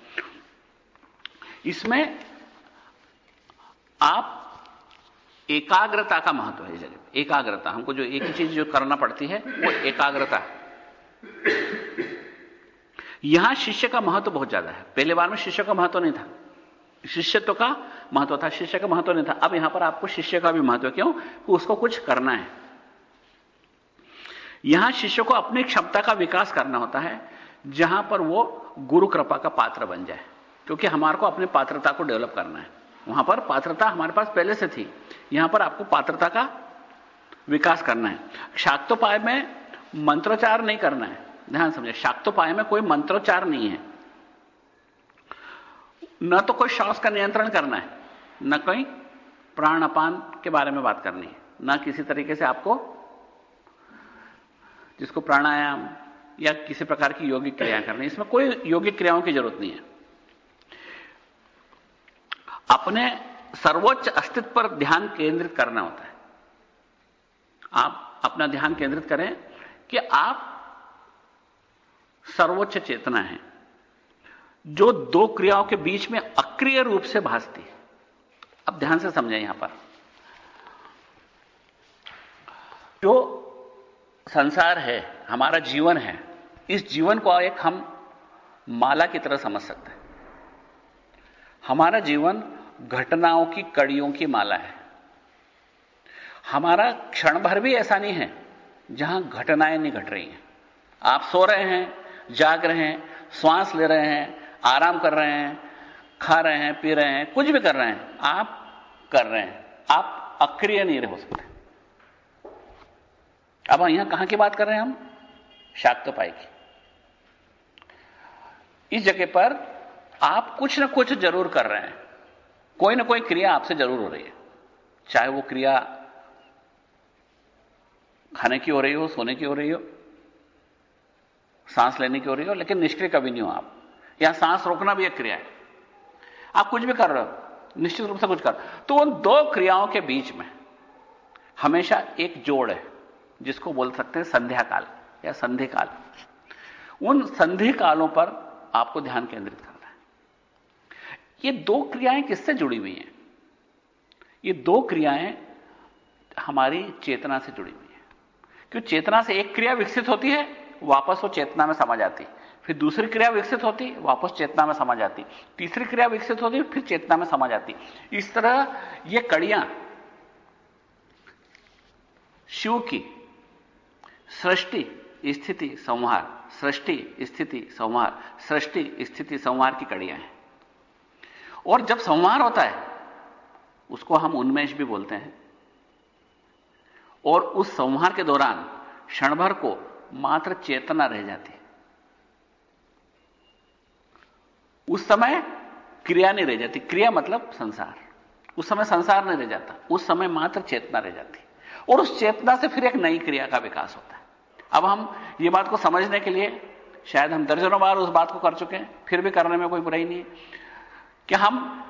इसमें आप एकाग्रता का महत्व है जगह एकाग्रता, हमको जो एक ही चीज़ जो करना पड़ती है, वो एकाग्रता है। यहाँ शिष्य का महत्व बहुत ज़्यादा है। पहले बार में शिष्य का महत्व नहीं था। शिष्यत्व का महत्व था, शिष्य का महत्व नहीं था। अब यहाँ पर आपको शिष्य का भी महत्व क्यों? उसको कुछ करना है। यहाँ शिष्य को अपनी क्षमता का विकास करना होता है, जहाँ पर वो गुरु कृपा का पात्र बन जाए। क्योंकि हमारे को अपनी पात्रता को डेवलप करना है। वहाँ पर पात्रता हमारे पास पहले से थी। यहाँ पर आपको पात्रता का विकास करना है। शाक्तोपाय में मंत्रोच्चार नहीं करना है। ध्यान समझे शाक्तोपाय में कोई मंत्रोच्चार नहीं है। न तो कोई श्वास का नियंत्रण करना है, न कोई प्राण अपान के बारे में बात करनी है, ना किसी तरीके से आपको जिसको प्राणायाम या किसी प्रकार की योगिक क्रिया करनी इसमें कोई योगिक क्रियाओं की ज़रूरत नहीं है। अपने सर्वोच्च अस्तित्व पर ध्यान केंद्रित करना होता है। आप अपना ध्यान केंद्रित करें कि आप सर्वोच्च चेतना है। जो दो क्रियाओं के बीच में अक्रिय रूप से भासती है। अब ध्यान से समझें यहाँ पर। जो संसार है, हमारा जीवन है, इस जीवन को एक हम माला की तरह समझ सकते हैं। हमारा जीवन घटनाओं की, कड़ियों की माला है। हमारा क्षण भर भी ऐसा नहीं है, जहाँ घटनाएँ नहीं घट रही हैं। आप सो रहे हैं, जाग रहे हैं, श्वास ले रहे हैं आराम कर रहे हैं, खा रहे हैं, पी रहे हैं, कुछ भी कर रहे हैं, आप कर रहे हैं, आप अक्रिय नहीं हो सकते। अब यहाँ कहाँ की बात कर रहे हैं हम? शाक्त पाई की इस जगह पर आप कुछ ना कुछ ज़रूर कर रहे हैं। कोई ना कोई क्रिया आपसे ज़रूर हो रही है। चाहे वो क्रिया खाने की हो रही हो, सोने की हो रही हो, सांस लेने की हो रही हो, लेकिन निष्क्रिय कभी नहीं हो आप। यहाँ सांस रोकना भी एक क्रिया है। आप कुछ भी कर रहे हो, निश्चित रूप से कुछ कर। तो उन दो क्रियाओं के बीच में हमेशा एक जोड़ है, जिसको बोल सकते हैं संध्या काल या संधि काल। उन संधि कालों पर आपको ध्यान केंद्रित करना है। ये दो क्रियाएँ किससे जुड़ी हुई हैं? ये दो क्रियाएँ हमारी चेतना से जुड़ी हुई हैं। क्यों? चेतना से एक क्रिया विकसित होती है, वापस वो चेतना में समा जाती आती फिर दूसरी क्रिया विकसित होती, वापस चेतना में समा आती तीसरी क्रिया विकसित होती, फिर चेतना में समा जाती। इस तरह ये कड़ियाँ शिव की सृष्टि, स्थिति, संहार, सृष्टि, स्थिति, संहार, सृष्टि, स्थिति, संहार की कड़ियाँ हैं। और जब संहार होता है, उसको हम उन्मेष भी बोलते हैं। और उस संहार के दौरान क्षणभर को मात्र चेतना रह जाती है उस समय क्रिया नहीं रह जाती। क्रिया मतलब संसार। उस समय संसार नहीं रह जाता। उस समय मात्र चेतना रह जाती। और उस चेतना से फिर एक नई क्रिया का विकास होता है। अब हम ये बात को समझने के लिए शायद हम दर्जनों बार उस बात को कर चुके हैं, फिर भी करने में कोई बुराई नहीं है। कि हम,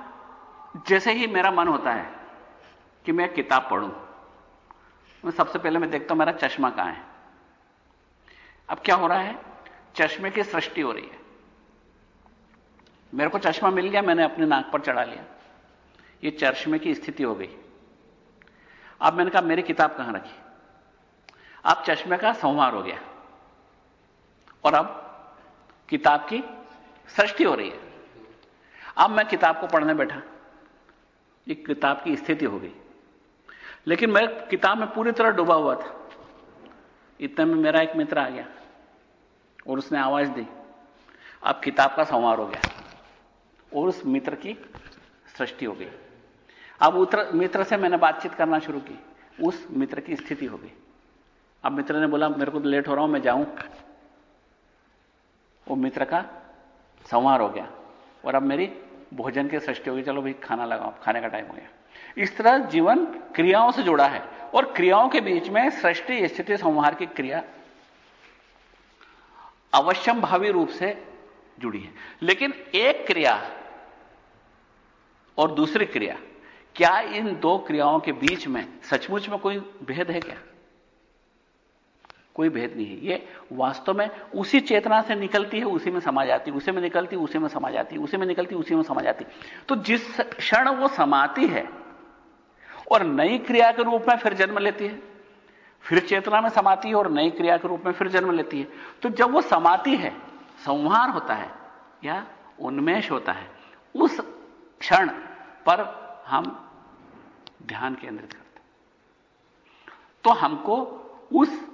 जैसे ही मेरा मन होता है कि मैं किताब पढ़ूं, मैं सबसे पहले मैं देखता हूँ मेरा चश्मा कहाँ है। अब क्या हो रहा है? चश्मे की सृष्टि हो रही है। मेरे को चश्मा मिल गया, मैंने अपने नाक पर चढ़ा लिया। ये चश्मे की स्थिति हो गई। अब मैंने कहा, मेरी किताब कहाँ रखी? अब चश्मे का संहार हो गया। और अब किताब की सृष्टि हो रही है। अब मैं किताब को पढ़ने बैठा। ये किताब की स्थिति हो गई। लेकिन मैं किताब में पूरी तरह डूबा हुआ था। इतने में मेरा एक मित्र आ गया और उसने आवाज़ दी, अब किताब का संवार हो गया। और उस मित्र की सृष्टि हो गई। अब उतर, मित्र से मैंने बातचीत करना शुरू की। उस मित्र की स्थिति हो गई। अब मित्र ने बोला, मेरे को तो लेट हो रहा हूँ, मैं जाऊँ। वो मित्र का संवार हो गया। और अब मेरी भोजन की सृष्टि होगी चलो भाई, खाना लगाओ खाने का टाइम हो गया। इस तरह जीवन क्रियाओं से जुड़ा है। और क्रियाओं के बीच में सृष्टि, स्थिति, संहार की क्रिया अवश्यम भावी रूप से जुड़ी है। लेकिन एक क्रिया और दूसरी क्रिया, क्या इन दो क्रियाओं के बीच में सचमुच में कोई भेद है क्या? कोई भेद नहीं है। ये वास्तव में उसी चेतना से निकलती है, उसी में समा जाती उसी में निकलती, उसी में समा जाती, उसी में निकलती, उसी में समा जाती। तो जिस क्षण वो समाती है और नई क्रिया के रूप में फिर जन्म लेती है, फिर चेतना में समाती है और नई क्रिया के रूप में फिर जन्म लेती है तो जब वो समाती है, संहार होता है या उन्मेष होता है, उस क्षण पर हम ध्यान केंद्रित करते तो हमको उस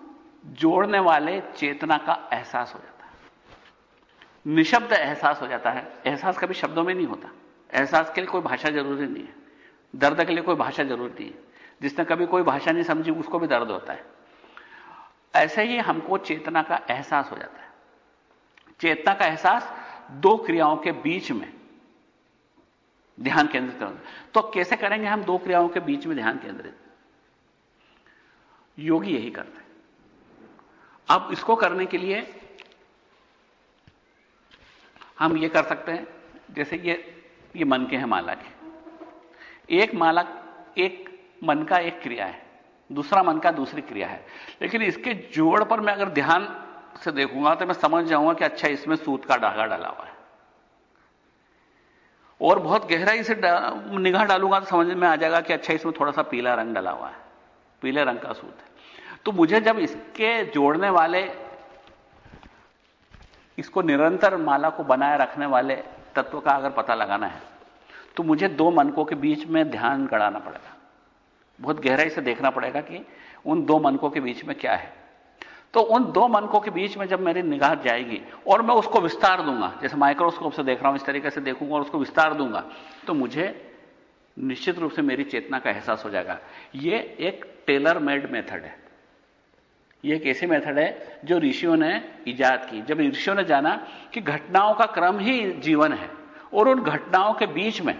जोड़ने वाले चेतना का एहसास हो जाता है। निशब्द एहसास हो जाता है। एहसास कभी शब्दों में नहीं होता। एहसास के लिए कोई भाषा ज़रूरी नहीं है। दर्द के लिए कोई भाषा ज़रूरी नहीं है। जिसने कभी कोई भाषा नहीं समझी, उसको भी दर्द होता है। ऐसे ही हमको चेतना का एहसास हो जाता है। चेतना का एहसास दो क्रियाओं के बीच में ध्यान केंद्रित करें तो कैसे करेंगे हम दो क्रियाओं के बीच में ध्यान केंद्रित? योगी यही करते हैं। अब इसको करने के लिए हम ये कर सकते हैं, जैसे ये ये मन के हैं माला के एक माला एक मन का एक क्रिया है, दूसरा मन का दूसरी क्रिया है। लेकिन इसके जोड़ पर मैं अगर ध्यान से देखूँगा तो मैं समझ जाऊँगा कि अच्छा इसमें सूत का धागा डाला हुआ है। और बहुत गहराई से निगाह डालूँगा तो समझ में आ जाएगा कि अच्छा इसमें थोड़ा सा पीला रंग डाला हुआ है। पीले रंग का सूत है। तो मुझे जब इसके जोड़ने वाले, इसको निरंतर माला को बनाए रखने वाले तत्व का अगर पता लगाना है तो मुझे दो मनकों के बीच में ध्यान गड़ाना पड़ेगा। बहुत गहराई से देखना पड़ेगा कि उन दो मनकों के बीच में क्या है। तो उन दो मनकों के बीच में जब मेरी निगाह जाएगी और मैं उसको विस्तार दूँगा, जैसे माइक्रोस्कोप से देख रहा हूँ, इस तरीके से देखूँगा और उसको विस्तार दूँगा तो मुझे निश्चित रूप से मेरी चेतना का एहसास हो जाएगा। यह एक टेलर मेड मेथड है। यह एक ऐसी मेथड है जो ऋषियों ने इजाद की। जब ऋषियों ने जाना कि घटनाओं का क्रम ही जीवन है और उन घटनाओं के बीच में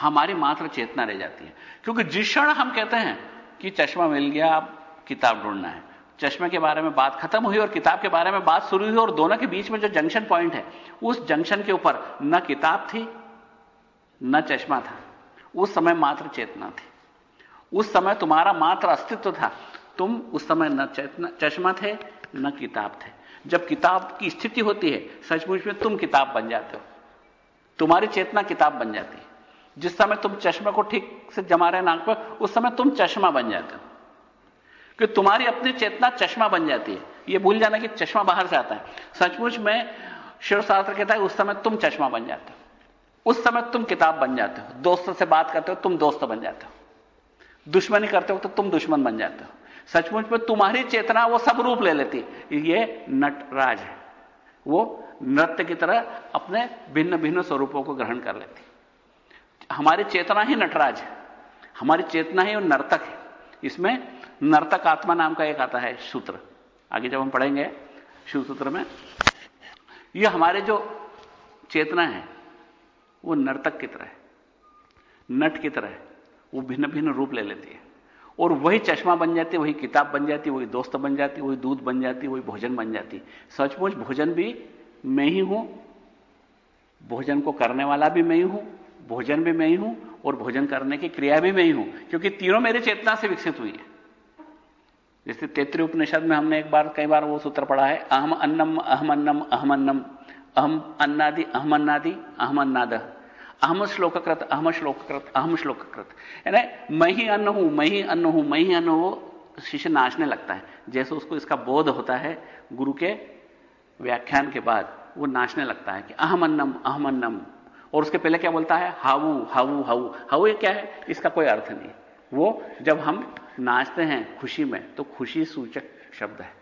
हमारी मात्र चेतना रह जाती है। क्योंकि जिस क्षण हम कहते हैं कि चश्मा मिल गया, अब किताब ढूंढना है। चश्मे के बारे में बात खत्म हुई और किताब के बारे में बात शुरू हुई और दोनों के बीच में जो जंक्शन पॉइंट है, उस जंक्शन के ऊपर न किताब थी, न चश्मा था। उस समय मात्र चेतना थी। उस समय तुम्हारा मात्र अस्तित्व था। तुम उस समय न चेतना, चश्मा थे, न किताब थे। जब किताब की स्थिति होती है, सचमुच में तुम किताब बन जाते हो। तुम्हारी चेतना किताब बन जाती है। जिस समय तुम चश्मे को ठीक से जमा रहे नाक पर, उस समय तुम चश्मा बन जाते हो। कि तुम्हारी अपनी चेतना चश्मा बन जाती है। यह भूल जाना कि चश्मा बाहर से आता है। सचमुच में शिव शास्त्र कहता है, उस समय तुम चश्मा बन जाते हो। उस समय तुम किताब बन जाते हो। दोस्तों से बात करते हो, तुम दोस्त बन जाते हो। दुश्मनी करते हो तो तुम दुश्मन बन जाते हो। सचमुच में तुम्हारी चेतना वो सब रूप ले लेती ये नटराज है। वो नृत्य की तरह अपने भिन्न भिन्न स्वरूपों को ग्रहण कर लेती हमारी चेतना ही नटराज है। हमारी चेतना ही वो नर्तक है। इसमें नर्तक आत्मा नाम का एक आता है सूत्र। आगे जब हम पढ़ेंगे शिव सूत्र में यह हमारे जो चेतना है, वो नर्तक की तरह है। नट की तरह है। वो भिन्न भिन्न रूप ले लेती है। और वही चश्मा बन जाती वही किताब बन जाती वही दोस्त बन जाती वही दूध बन जाती वही भोजन बन जाती सचमुच भोजन भी मैं ही हूँ, भोजन को करने वाला भी मैं ही हूँ भोजन भी मैं ही हूँ और भोजन करने की क्रिया भी मैं ही हूँ, क्योंकि तीनों मेरे चेतना से विकसित हुई है। जैसे तेतरी उपनिषद में हमने एक बार, कई बार वो सूत्र पढ़ा है, अहम अन्नम अहम अन्नम अहम अन्नम, अहम अन्नादि अहम अन्नादि, अहम अन्नाद। अहम श्लोककृत अहम श्लोककृत अहम श्लोककृत। यानी मैं ही अन्न हूँ, मैं ही अन्न हूँ, मैं ही अन्न हूँ शिष्य नाचने लगता है। जैसे उसको इसका बोध होता है गुरु के व्याख्यान के बाद, वो नाचने लगता है कि अहम अन्नम अहम अन्नम और उसके पहले क्या बोलता है? हाऊ हाऊ हाऊ हाऊ क्या है? इसका कोई अर्थ नहीं। वो जब हम नाचते हैं खुशी में तो खुशी सूचक शब्द है।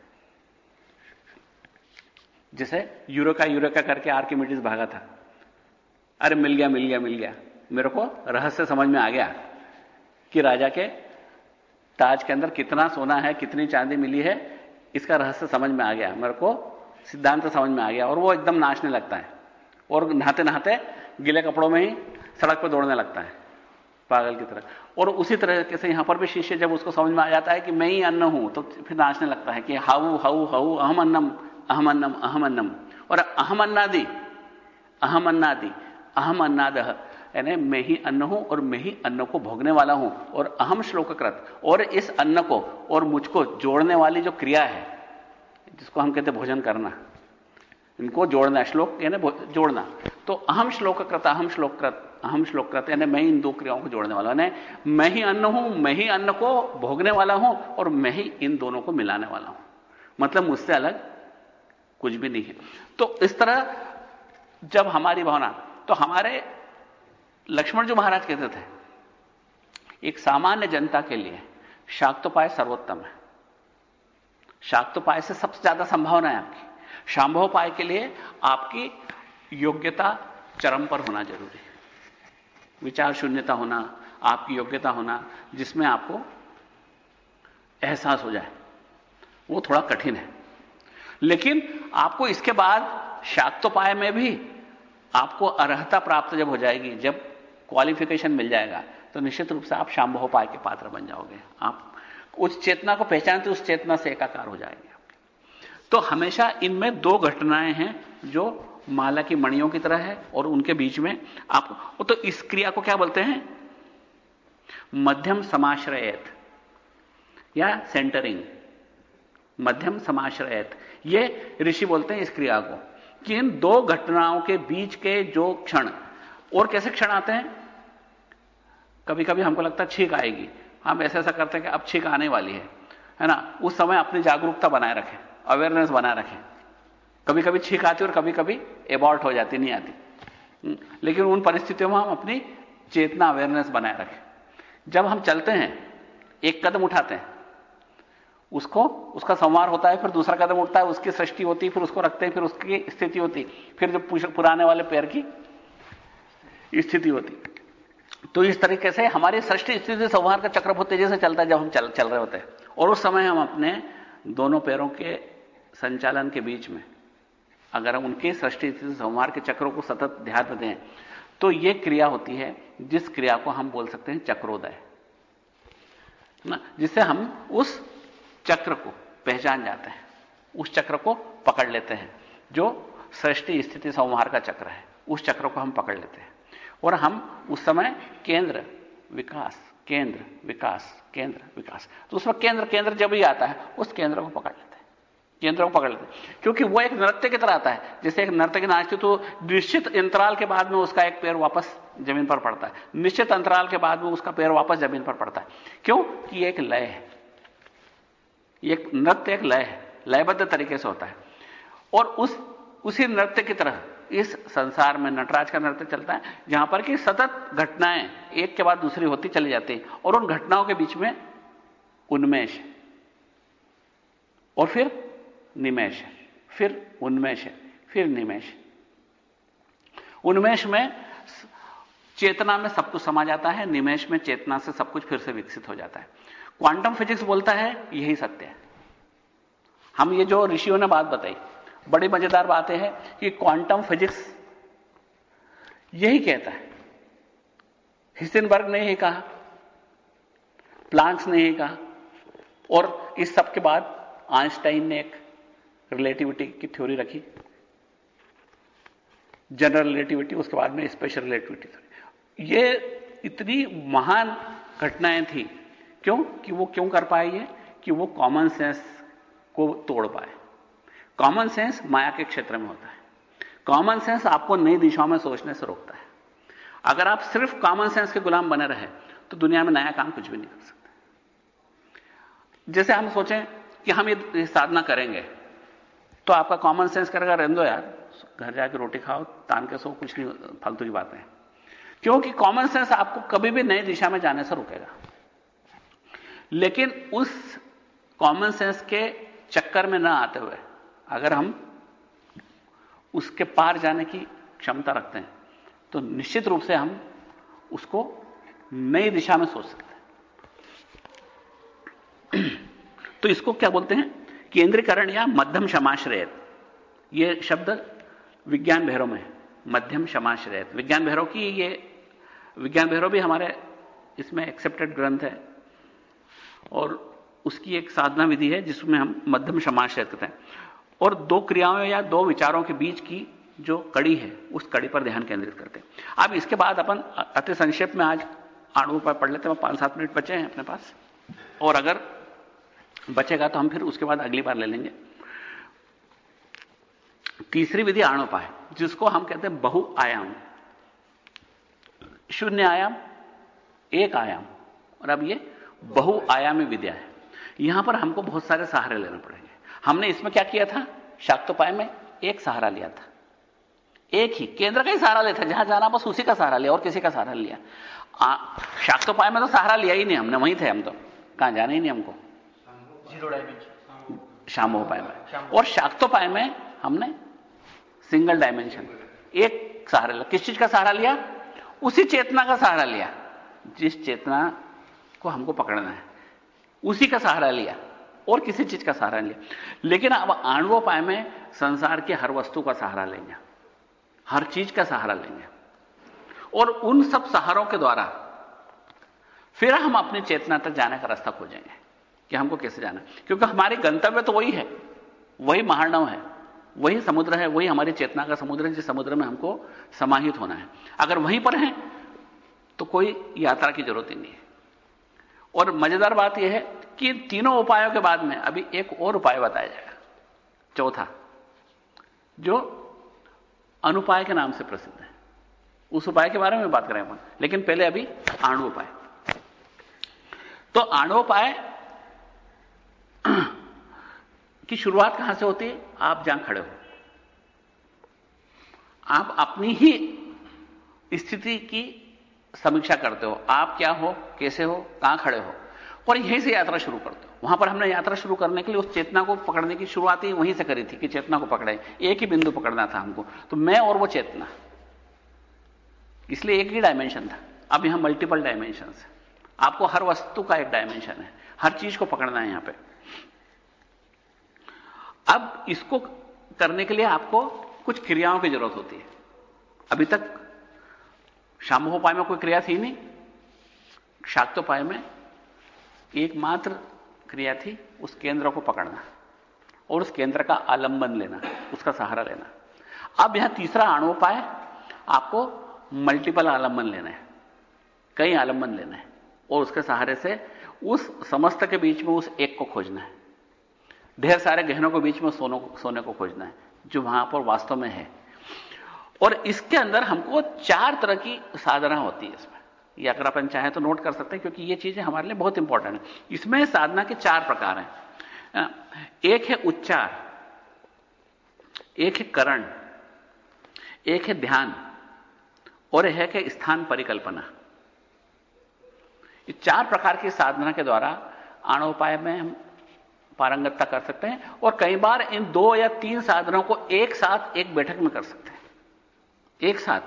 जैसे यूरोका यूरोका करके आर्किमिडीज भागा था। अरे मिल गया मिल गया मिल गया। मेरे को रहस्य समझ में आ गया कि राजा के ताज के अंदर कितना सोना है, कितनी चांदी मिली है, इसका रहस्य समझ में आ गया। मेरे को सिद्धांत समझ में आ गया और वो एकदम नाचने लगता है। और नहाते नहाते गिले कपड़ों में ही सड़क पर दौड़ने लगता है, पागल की तरह। और उसी तरह से यहाँ पर भी शिष्य जब उसको समझ में आ जाता है कि मैं ही अन्न हूँ तो फिर नाचने लगता है कि हाउ हाउ हाउ, अहम अन्नम अहम अन्नम अहम अन्नम। और अहम अन्नादि अहम अन्नादि, अहम अन्नाद, यानी मैं ही अन्न हूँ और मैं ही अन्न को भोगने वाला हूँ। और अहम श्लोककृत, और इस अन्न को, और मुझको जोड़ने वाली जो क्रिया है, जिसको हम कहते भोजन करना। इनको जोड़ना श्लोक, यानी जोड़ना। तो अहम श्लोककृत अहम श्लोककृत अहम श्लोककृत, यानी मैं इन दो क्रियाओं को जोड़ने वाला यानी मैं ही अन्न हूँ, मैं ही अन्न को भोगने वाला हूँ, और मैं ही इन दोनों को मिलाने वाला हूँ। मतलब मुझसे अलग कुछ भी नहीं है। तो इस तरह जब हमारी भावना तो हमारे लक्ष्मण जो महाराज कहते थे, एक सामान्य जनता के लिए शाक्तोपाय सर्वोत्तम है। शाक्तोपाय से सबसे ज़्यादा संभावना है आपकी। शांभवोपाय के लिए आपकी योग्यता चरम पर होना ज़रूरी है। विचार शून्यता होना, आपकी योग्यता होना, जिसमें आपको एहसास हो जाए, वो थोड़ा कठिन है। लेकिन आपको इसके बाद शाक्तोपाय में भी आपको अर्हता प्राप्त जब हो जाएगी, जब क्वालिफिकेशन मिल जाएगा तो निश्चित रूप से आप शाम्भोपाय के पात्र बन जाओगे। आप उस चेतना को पहचानते उस चेतना से एकाकार हो जाएँगे। तो हमेशा इनमें दो घटनाएँ हैं जो माला की मणियों की तरह है और उनके बीच में आप तो इस क्रिया को क्या बोलते हैं? मध्यम समाश्रयत या सेंटरिंग मध्यम समाश्रयत। ये ऋषि बोलते हैं इस क्रिया को कि इन दो घटनाओं के बीच के जो क्षण, और कैसे क्षण आते हैं? कभी कभी हमको लगता है छीक आएगी। हम ऐसा ऐसा करते हैं कि अब छीक आने वाली है। है ना? उस समय अपनी जागरूकता बनाए रखें। अवेयरनेस बनाए रखें। कभी कभी छीक आती और कभी कभी एबॉर्ट हो जाती नहीं आती। हम्म, लेकिन उन परिस्थितियों में हम अपनी चेतना अवेयरनेस बनाए रखें। जब हम चलते हैं एक कदम उठाते हैं उसको उसका संवार होता है फिर दूसरा कदम उठता है उसकी सृष्टि होती फिर उसको रखते हैं फिर उसकी स्थिति होती फिर जो पुराने वाले पैर की स्थिति होती। तो इस तरीके से हमारी सृष्टि स्थिति संवार का चक्र बहुत तेज़ी से चलता है जब हम चल, चल रहे होते हैं। और उस समय हम अपने दोनों पैरों के संचालन के बीच में। अगर हम उनके सृष्टि स्थिति संवार के चक्रों को सतत ध्यान दें तो यह क्रिया होती है, जिस क्रिया को हम बोल सकते हैं चक्रोदय। ना? जिससे हम उस चक्र को पहचान जाते हैं, उस चक्र को पकड़ लेते हैं, जो सृष्टि स्थिति संहार का चक्र है, उस चक्र को हम पकड़ लेते हैं। और हम उस समय केंद्र विकास केंद्र विकास केंद्र विकास तो उसमें केंद्र केंद्र जब ही आता है, उस केंद्र को पकड़ लेते केंद्र को पकड़ लेते क्योंकि वो एक नृत्य की तरह आता है। जैसे एक नृत्य नाचती तो निश्चित अंतराल के बाद में उसका एक पैर वापस ज़मीन पर पड़ता है। निश्चित अंतराल के बाद में उसका पैर वापस ज़मीन पर पड़ता है। क्यों? कि एक लय है। एक नृत्य एक लय है। लयबद्ध तरीके से होता है। और उस, उसी नृत्य की तरह इस संसार में नटराज का नृत्य चलता है, जहाँ पर कि सतत घटनाएँ एक के बाद दूसरी होती चली जाती हैं। और उन घटनाओं के बीच में उन्मेष। और फिर निमेश है, फिर उन्मेष है, फिर निमेश उन्मेष में चेतना में सब कुछ समा जाता है, निमेश में चेतना से सब कुछ फिर से विकसित हो जाता है। क्वांटम फिजिक्स बोलता है, यही सत्य है। हम ये जो ऋषियों ने बात बताई, बड़ी मज़ेदार बात है कि क्वांटम फिजिक्स यही कहता है। हिस्सेनबर्ग ने यही कहा, प्लांट्स ने यही कहा, और इस सब के बाद आइंस्टाइन ने एक रिलेटिविटी की थ्योरी रखी। जनरल रिलेटिविटी उसके बाद में स्पेशल रिलेटिविटी ये इतनी महान घटनाएँ थी। क्यों? कि वो क्यों कर पाए ये? कि वो कॉमन सेंस को तोड़ पाए। कॉमन सेंस माया के क्षेत्र में होता है। कॉमन सेंस आपको नई दिशाओं में सोचने से रोकता है। अगर आप सिर्फ़ कॉमन सेंस के गुलाम बने रहे तो दुनिया में नया काम कुछ भी नहीं कर सकते। जैसे हम सोचें कि हम ये साधना करेंगे। तो आपका कॉमन सेंस करेगा, रहने दो यार। घर जाके रोटी खाओ, तान के सो, कुछ नहीं, फालतू की बातें। क्योंकि कॉमन सेंस आपको कभी भी नई दिशा में जाने से रोकेगा। लेकिन उस कॉमन सेंस के चक्कर में ना आते हुए, अगर हम उसके पार जाने की क्षमता रखते हैं तो निश्चित रूप से हम उसको नई दिशा में सोच सकते हैं। [CLEARS THROAT] तो इसको क्या बोलते हैं? केंद्रीकरण या मध्यम क्षमाश्रयत ये शब्द विज्ञान भैरव में है। मध्यम क्षमाश्रयत विज्ञान भैरव की ये, विज्ञान भैरव भी हमारे इसमें एक्सेप्टेड ग्रंथ है। और उसकी एक साधना विधि है जिसमें हम मध्यम क्षमाश्रयत कहते हैं। और दो क्रियाओं या दो विचारों के बीच की जो कड़ी है, उस कड़ी पर ध्यान केंद्रित करते हैं। अब इसके बाद अपन अति संक्षेप में आज आणु पर पढ़ लेते हैं। पाँच सात मिनट बचे हैं अपने पास। और अगर बचेगा तो हम फिर उसके बाद अगली बार ले लेंगे। तीसरी विधि आणोपाय, जिसको हम कहते हैं बहु आयाम। शून्य आयाम, एक आयाम। और अब ये बहु आयामी विद्या है। यहाँ पर हमको बहुत सारे सहारे लेने पड़ेंगे। हमने इसमें क्या किया था? शाक्तोपाय में एक सहारा लिया था। एक ही, केंद्र का ही सहारा लेता जहाँ जाना, बस उसी का सहारा लिया, और किसी का सहारा लिया। शाक्तोपाय में तो सहारा लिया ही नहीं हमने, वहीं थे हम तो। कहाँ जाना ही नहीं हमको। ज़ीरो डायमेंशन शामोपाय में। और शाक्तोपाय में हमने सिंगल डायमेंशन एक सहारा लिया। किस चीज़ का सहारा लिया? उसी चेतना का सहारा लिया। जिस चेतना को हमको पकड़ना है उसी का सहारा लिया। और किसी चीज़ का सहारा लिया। लेकिन अब आणवोपाय में संसार की हर वस्तु का सहारा लेंगे। हर चीज़ का सहारा लेंगे। और उन सब सहारों के द्वारा फिर हम अपनी चेतना तक जाने का रास्ता खोजेंगे। कि हमको कैसे जाना क्योंकि हमारे गंतव्य तो वही है, वही महानव है, वही समुद्र है, वही हमारी चेतना का समुद्र है, जिस समुद्र में हमको समाहित होना है। अगर वहीं पर हैं तो कोई यात्रा की ज़रूरत ही नहीं है। और मज़ेदार बात यह है कि तीनों उपायों के बाद में अभी एक और उपाय बताया जाएगा। चौथा, जो अनुपाय के नाम से प्रसिद्ध है। उस उपाय के बारे में बात करें अपन, लेकिन पहले अभी आणु उपाय। तो आणोपाय [CLEARS THROAT] की शुरुआत कहाँ से होती है? आप जहाँ खड़े हो। आप अपनी ही स्थिति की समीक्षा करते हो। आप क्या हो? कैसे हो? कहाँ खड़े हो? और यहीं से यात्रा शुरू करते हो। वहाँ पर हमने यात्रा शुरू करने के लिए उस चेतना को पकड़ने की शुरुआत ही वहीं से करी थी कि चेतना को पकड़े। एक ही बिंदु पकड़ना था हमको। तो मैं और वो चेतना। इसलिए एक ही डायमेंशन था। अब यहाँ मल्टीपल डायमेंशन है। आपको हर वस्तु का एक डायमेंशन है। हर चीज़ को पकड़ना है यहाँ पे। अब इसको करने के लिए आपको कुछ क्रियाओं की ज़रूरत होती है। अभी तक शामोपाय में कोई क्रिया थी नहीं। शाक्तोपाय में एकमात्र क्रिया थी उस केंद्र को पकड़ना और उस केंद्र का आलंबन लेना, उसका सहारा लेना। अब यहाँ तीसरा आणोपाय आपको मल्टीपल आलंबन लेना है, कई आलंबन लेना है और उसके सहारे से उस समस्त के बीच में उस एक को खोजना है। ढेर सारे गहनों के बीच में सोनो सोने को खोजना है, जो वहाँ पर वास्तव में है। और इसके अंदर हमको चार तरह की साधना होती है इसमें। ये अगर अपन चाहें तो नोट कर सकते हैं, क्योंकि ये चीज़ें हमारे लिए बहुत इंपॉर्टेंट है। इसमें साधना के चार प्रकार हैं। एक है उच्चार, एक है करण, एक है ध्यान, और एक है स्थान परिकल्पना। इस चार प्रकार की साधना के द्वारा आणोपाय में हम पारंगतता कर सकते हैं और कई बार इन दो या तीन साधनों को एक साथ एक बैठक में कर सकते हैं। एक साथ।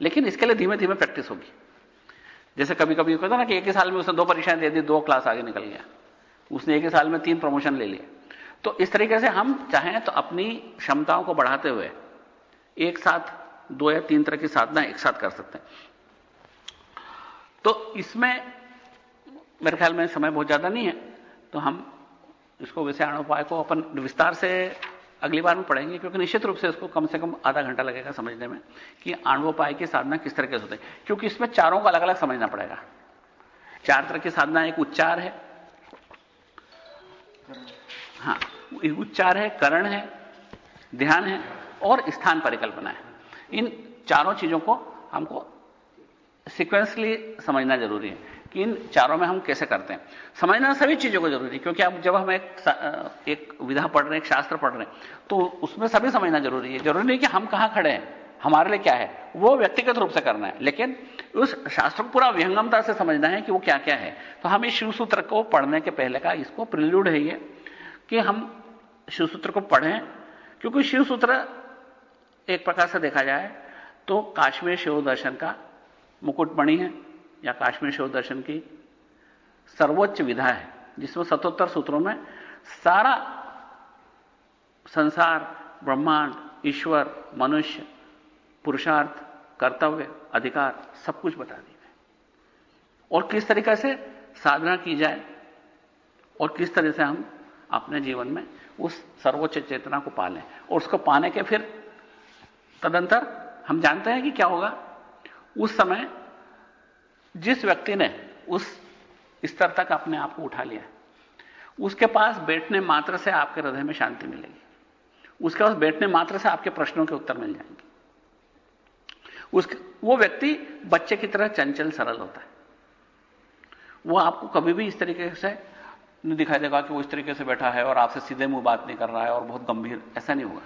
लेकिन इसके लिए धीमे धीमे प्रैक्टिस होगी। जैसे कभी कभी कहता ना कि एक ही साल में उसने दो परीक्षाएँ दे दी, दो क्लास आगे निकल गया। उसने एक ही साल में तीन प्रमोशन ले लिए। तो इस तरीके से हम चाहें तो अपनी क्षमताओं को बढ़ाते हुए एक साथ, दो या तीन तरह की साधना एक साथ कर सकते हैं। तो इसमें मेरे ख्याल में समय बहुत ज़्यादा नहीं है तो हम इसको वैसे उपाय को अपन विस्तार से अगली बार में पढ़ेंगे, क्योंकि निश्चित रूप से इसको कम से कम आधा घंटा लगेगा समझने में कि आणवोपाय की साधना किस तरीके से होती है। क्योंकि इसमें चारों को अलग अलग समझना पड़ेगा। चार तरह की साधना एक उच्चार है। हाँ उच्चार है, करण है, ध्यान है और स्थान परिकल्पना है। इन चारों चीज़ों को हमको सिक्वेंसली समझना ज़रूरी है। कि इन चारों में हम कैसे करते हैं? समझना सभी चीज़ों को ज़रूरी है, क्योंकि अब जब हम एक एक विधा पढ़ रहे हैं, एक शास्त्र पढ़ रहे हैं तो उसमें सभी समझना ज़रूरी है। ज़रूरी नहीं कि हम कहाँ खड़े हैं, हमारे लिए क्या है, वो व्यक्तिगत रूप से करना है। लेकिन उस शास्त्र को पूरा विहंगमता से समझना है कि वो क्या क्या है। तो हम इस शिवसूत्र को पढ़ने के पहले का इसको प्रिल्यूड है ये, कि हम शिवसूत्र को पढ़ें, क्योंकि शिव सूत्र एक प्रकार से देखा जाए तो काश्मीर शिव दर्शन का मुकुटमणि है या काश्मीर शिव दर्शन की सर्वोच्च विधा है, जिसमें सतोत्तर सूत्रों में सारा संसार, ब्रह्मांड, ईश्वर, मनुष्य, पुरुषार्थ, कर्तव्य, अधिकार सब कुछ बता दी है और किस तरीके से साधना की जाए और किस तरह से हम अपने जीवन में उस सर्वोच्च चेतना को पालें और उसको पाने के फिर तदंतर हम जानते हैं कि क्या होगा। उस समय जिस व्यक्ति ने उस स्तर तक अपने आप को उठा लिया, उसके पास बैठने मात्र से आपके हृदय में शांति मिलेगी। उसके पास बैठने मात्र से आपके प्रश्नों के उत्तर मिल जाएँगे। उस, वो व्यक्ति बच्चे की तरह चंचल सरल होता है। वो आपको कभी भी इस तरीके से नहीं दिखाई देगा कि वो इस तरीके से बैठा है और आपसे सीधे मुँह बात नहीं कर रहा है और बहुत गंभीर, ऐसा नहीं होगा।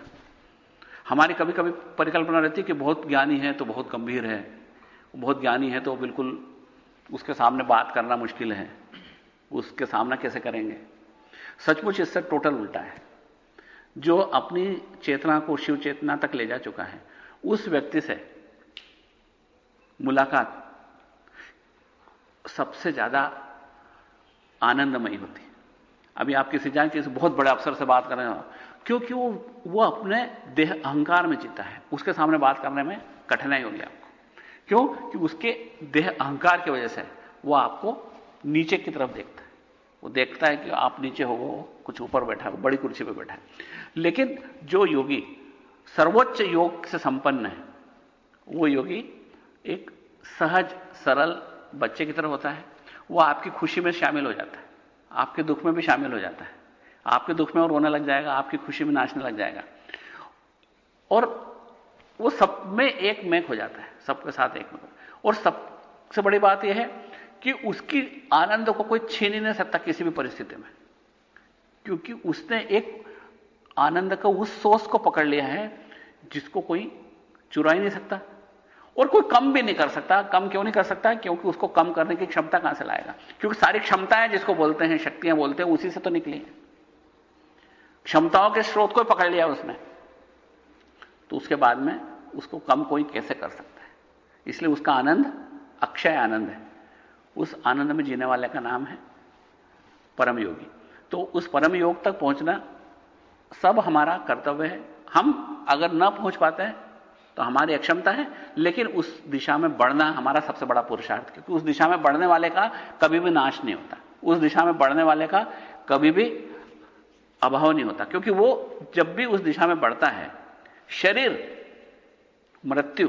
हमारी कभी कभी परिकल्पना रहती है कि बहुत ज्ञानी है तो बहुत गंभीर है, बहुत ज्ञानी है तो बिल्कुल उसके सामने बात करना मुश्किल है। उसके सामना कैसे करेंगे? सचमुच इससे टोटल उल्टा है। जो अपनी चेतना को शिव चेतना तक ले जा चुका है, उस व्यक्ति से मुलाकात सबसे ज़्यादा आनंदमयी होती अभी आप किसी जान किसी बहुत बड़े अफसर से बात कर रहे हो, क्योंकि वो वो अपने देह अहंकार में जीता है। उसके सामने बात करने में कठिनाई होगी आपको। क्यों? कि उसके देह अहंकार की वजह से वो आपको नीचे की तरफ़ देखता है। वो देखता है कि आप नीचे हो कुछ ऊपर बैठा है, बड़ी कुर्सी पर बैठा है। लेकिन जो योगी सर्वोच्च योग से संपन्न है, वो योगी एक सहज, सरल बच्चे की तरह होता है। वो आपकी खुशी में शामिल हो जाता है। आपके दुख में भी शामिल हो जाता है। आपके दुख में और रोने लग जाएगा, आपकी खुशी में नाचने लग जाएगा। और वो सब में एक मैक हो जाता है, सबके साथ एक मैक और सबसे बड़ी बात यह है कि उसकी आनंद को कोई छीन ही नहीं सकता किसी भी परिस्थिति में। क्योंकि उसने एक आनंद का उस सोच को पकड़ लिया है जिसको कोई चुरा ही नहीं सकता। और कोई कम भी नहीं कर सकता, कम क्यों नहीं कर सकता? क्योंकि उसको कम करने की क्षमता कहाँ से लाएगा? क्योंकि सारी क्षमताएँ जिसको बोलते हैं, शक्तियाँ बोलते हैं, उसी से तो निकली क्षमताओं के स्रोत को पकड़ लिया उसने। तो उसके बाद में उसको कम कोई कैसे कर सकता है? इसलिए उसका आनंद, अक्षय आनंद है। उस आनंद में जीने वाले का नाम है परम योगी तो उस परम योग तक पहुँचना सब हमारा कर्तव्य है। हम अगर ना पहुँच पाते हैं तो हमारी अक्षमता है, लेकिन उस दिशा में बढ़ना हमारा सबसे बड़ा पुरुषार्थ, क्योंकि उस दिशा में बढ़ने वाले का कभी भी नाश नहीं होता। उस दिशा में बढ़ने वाले का कभी भी अभाव नहीं होता, क्योंकि वो जब भी उस दिशा में बढ़ता है शरीर, मृत्यु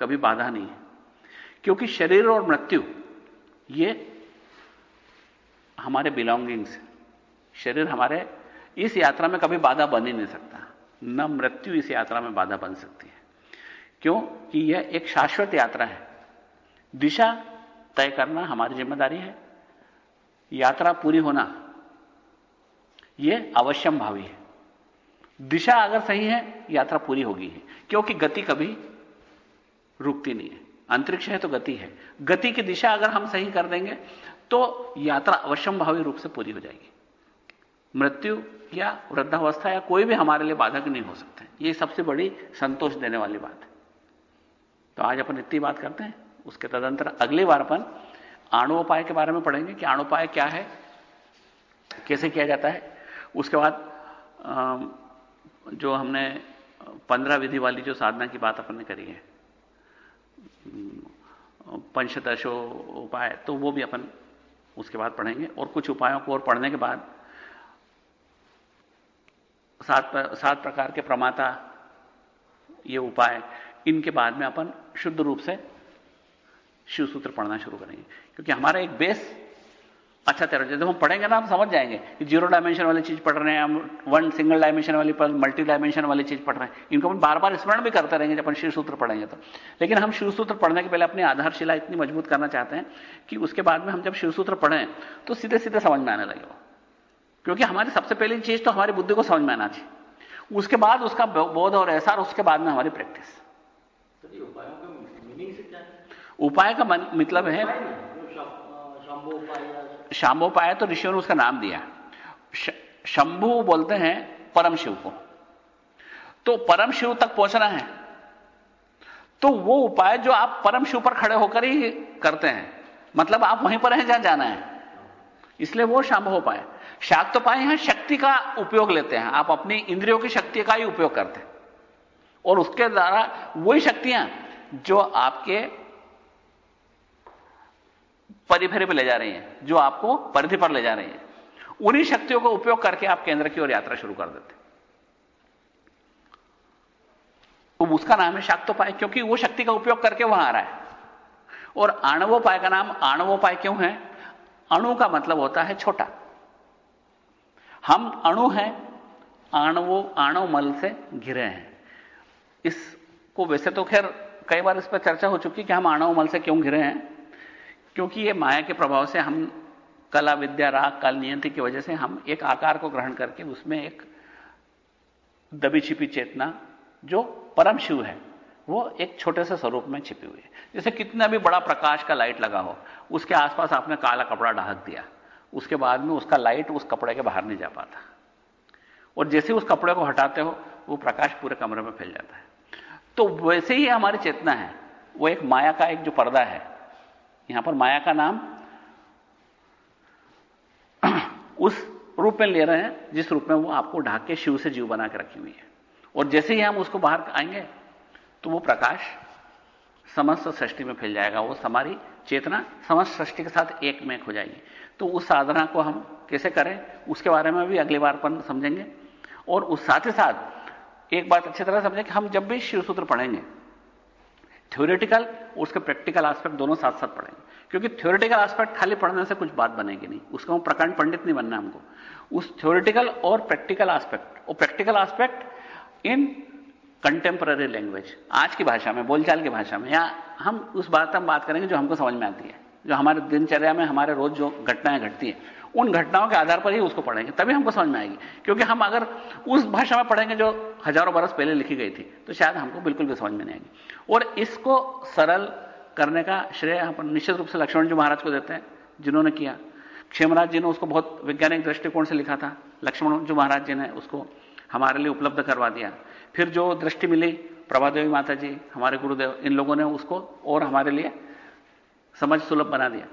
कभी बाधा नहीं है। क्योंकि शरीर और मृत्यु, ये हमारे बिलोंगिंग्स शरीर हमारे इस यात्रा में कभी बाधा बन ही नहीं सकता। न मृत्यु इस यात्रा में बाधा बन सकती है। क्यों? कि यह एक शाश्वत यात्रा है। दिशा तय करना हमारी ज़िम्मेदारी है। यात्रा पूरी होना यह अवश्यम भावी है। दिशा अगर सही है, यात्रा पूरी होगी है, क्योंकि गति कभी रुकती नहीं है। अंतरिक्ष है तो गति है। गति की दिशा अगर हम सही कर देंगे तो यात्रा अवश्यम भावी रूप से पूरी हो जाएगी। मृत्यु या वृद्धावस्था या कोई भी हमारे लिए बाधक नहीं हो सकता। यह सबसे बड़ी संतोष देने वाली बात है। तो आज अपन इतनी बात करते हैं, उसके तदंतर अगली बार अपन आणुपाय के बारे में पढ़ेंगे कि आणुपाय क्या है, कैसे किया जाता है। उसके बाद जो हमने पंद्रह विधि वाली जो साधना की बात अपन ने करी है पंचदशो उपाय तो वो भी अपन उसके बाद पढ़ेंगे। और कुछ उपायों को और पढ़ने के बाद सात सात प्रकार के प्रमाता ये उपाय, इनके बाद में अपन शुद्ध रूप से शिव सूत्र पढ़ना शुरू करेंगे। क्योंकि हमारा एक बेस अच्छा तेरह जब हम पढ़ेंगे ना हम समझ जाएँगे कि ज़ीरो डायमेंशन वाली चीज़ पढ़ रहे हैं हम वन सिंगल डायमेंशन वाली पर मल्टी डायमेंशन वाली चीज़ पढ़ रहे हैं। इनको हम बार बार स्मरण भी करते रहेंगे जब अपन शिव सूत्र पढ़ेंगे तो। लेकिन हम शिव सूत्र पढ़ने के पहले अपनी आधारशिला इतनी मज़बूत करना चाहते हैं कि उसके बाद में हम जब शिव सूत्र पढ़ें तो सीधे सीधे समझ में आने लगे क्योंकि हमारी सबसे पहली चीज़ तो हमारी बुद्धि को समझ में आना चाहिए। उसके बाद उसका बोध और एहसार उसके बाद में हमारी प्रैक्टिस उपाय का मतलब है शाम्बोपाय तो ऋषियों ने उसका नाम दिया। शंभु बोलते हैं परम शिव को। तो परम शिव तक पहुँचना है। तो वो उपाय जो आप परम शिव पर खड़े होकर ही करते हैं मतलब आप वहीं पर हैं जहाँ जाना है। इसलिए वो शाम्भव उपाय। पाए हैं, शक्ति का उपयोग लेते हैं। आप अपनी इंद्रियों की शक्ति का ही उपयोग करते हैं। और उसके द्वारा वही शक्तियाँ जो आपके परिफेरे पर ले जा रही हैं, जो आपको परिधि पर ले जा रही हैं। उन्हीं शक्तियों का उपयोग करके आप केंद्र की ओर यात्रा शुरू कर देते तो उसका नाम है शाक्तोपाय, क्योंकि वो शक्ति का उपयोग करके वहाँ आ रहा है। और आणवोपाय का नाम, आणवोपाय क्यों है? अणु का मतलब होता है छोटा। हम अणु हैं, आणवो आणव मल से घिरे हैं। इसको वैसे तो खैर कई बार इस पर चर्चा हो चुकी कि हम आणव मल से क्यों घिरे हैं। क्योंकि ये माया के प्रभाव से हम कला, विद्या, राग, काल नियंत्रण की वजह से हम एक आकार को ग्रहण करके उसमें एक दबी छिपी चेतना जो परम शिव है, वो एक छोटे से स्वरूप में छिपी हुई है। जैसे कितना भी बड़ा प्रकाश का लाइट लगा हो, उसके आसपास आपने काला कपड़ा ढाक दिया, उसके बाद में उसका लाइट उस कपड़े के बाहर नहीं जा पाता। और जैसे उस कपड़े को हटाते हो, वो प्रकाश पूरे कमरे में फैल जाता है। तो वैसे ही हमारी चेतना है, वो एक माया का एक जो पर्दा है यहाँ पर माया का नाम [CLEARS THROAT] उस रूप में ले रहे हैं, जिस रूप में वो आपको ढाक के शिव से जीव बना के रखी हुई है। और जैसे ही हम उसको बाहर आएँगे तो वो प्रकाश समस्त सृष्टि में फैल जाएगा, वो हमारी चेतना समस्त सृष्टि के साथ एक में हो जाएगी। तो उस साधना को हम कैसे करें, उसके बारे में भी अगली बार पर समझेंगे। और उस साथ ही साथ एक बात अच्छी तरह समझें कि हम जब भी शिव सूत्र पढ़ेंगे थ्योरेटिकल उसके प्रैक्टिकल एस्पेक्ट दोनों साथ साथ पढ़ेंगे। क्योंकि थ्योरेटिकल एस्पेक्ट खाली पढ़ने से कुछ बात बनेगी नहीं। उसका हम प्रकांड पंडित नहीं बनना हमको। उस थ्योरेटिकल और प्रैक्टिकल एस्पेक्ट और practical aspect in contemporary language आज की भाषा में, बोलचाल की भाषा में, या हम उस बात हम बात करेंगे जो हमको समझ में आती है। जो हमारे दिनचर्या में, हमारे रोज जो घटनाएँ घटती हैं उन घटनाओं के आधार पर ही उसको पढ़ेंगे, तभी हमको समझ में आएगी। क्योंकि हम अगर उस भाषा में पढ़ेंगे जो हज़ारों बरस पहले लिखी गई थी तो शायद हमको बिल्कुल भी समझ में नहीं आएगी। और इसको सरल करने का श्रेय हम निश्चित रूप से लक्ष्मण जी महाराज को देते हैं, जिन्होंने किया। क्षेमराज जी ने उसको बहुत वैज्ञानिक दृष्टिकोण से लिखा था, लक्ष्मण जी महाराज जी ने उसको हमारे लिए उपलब्ध करवा दिया। फिर जो दृष्टि मिली, प्रभादेवी माता जी, हमारे गुरुदेव, इन लोगों ने उसको और हमारे लिए समझ सुलभ बना दिया।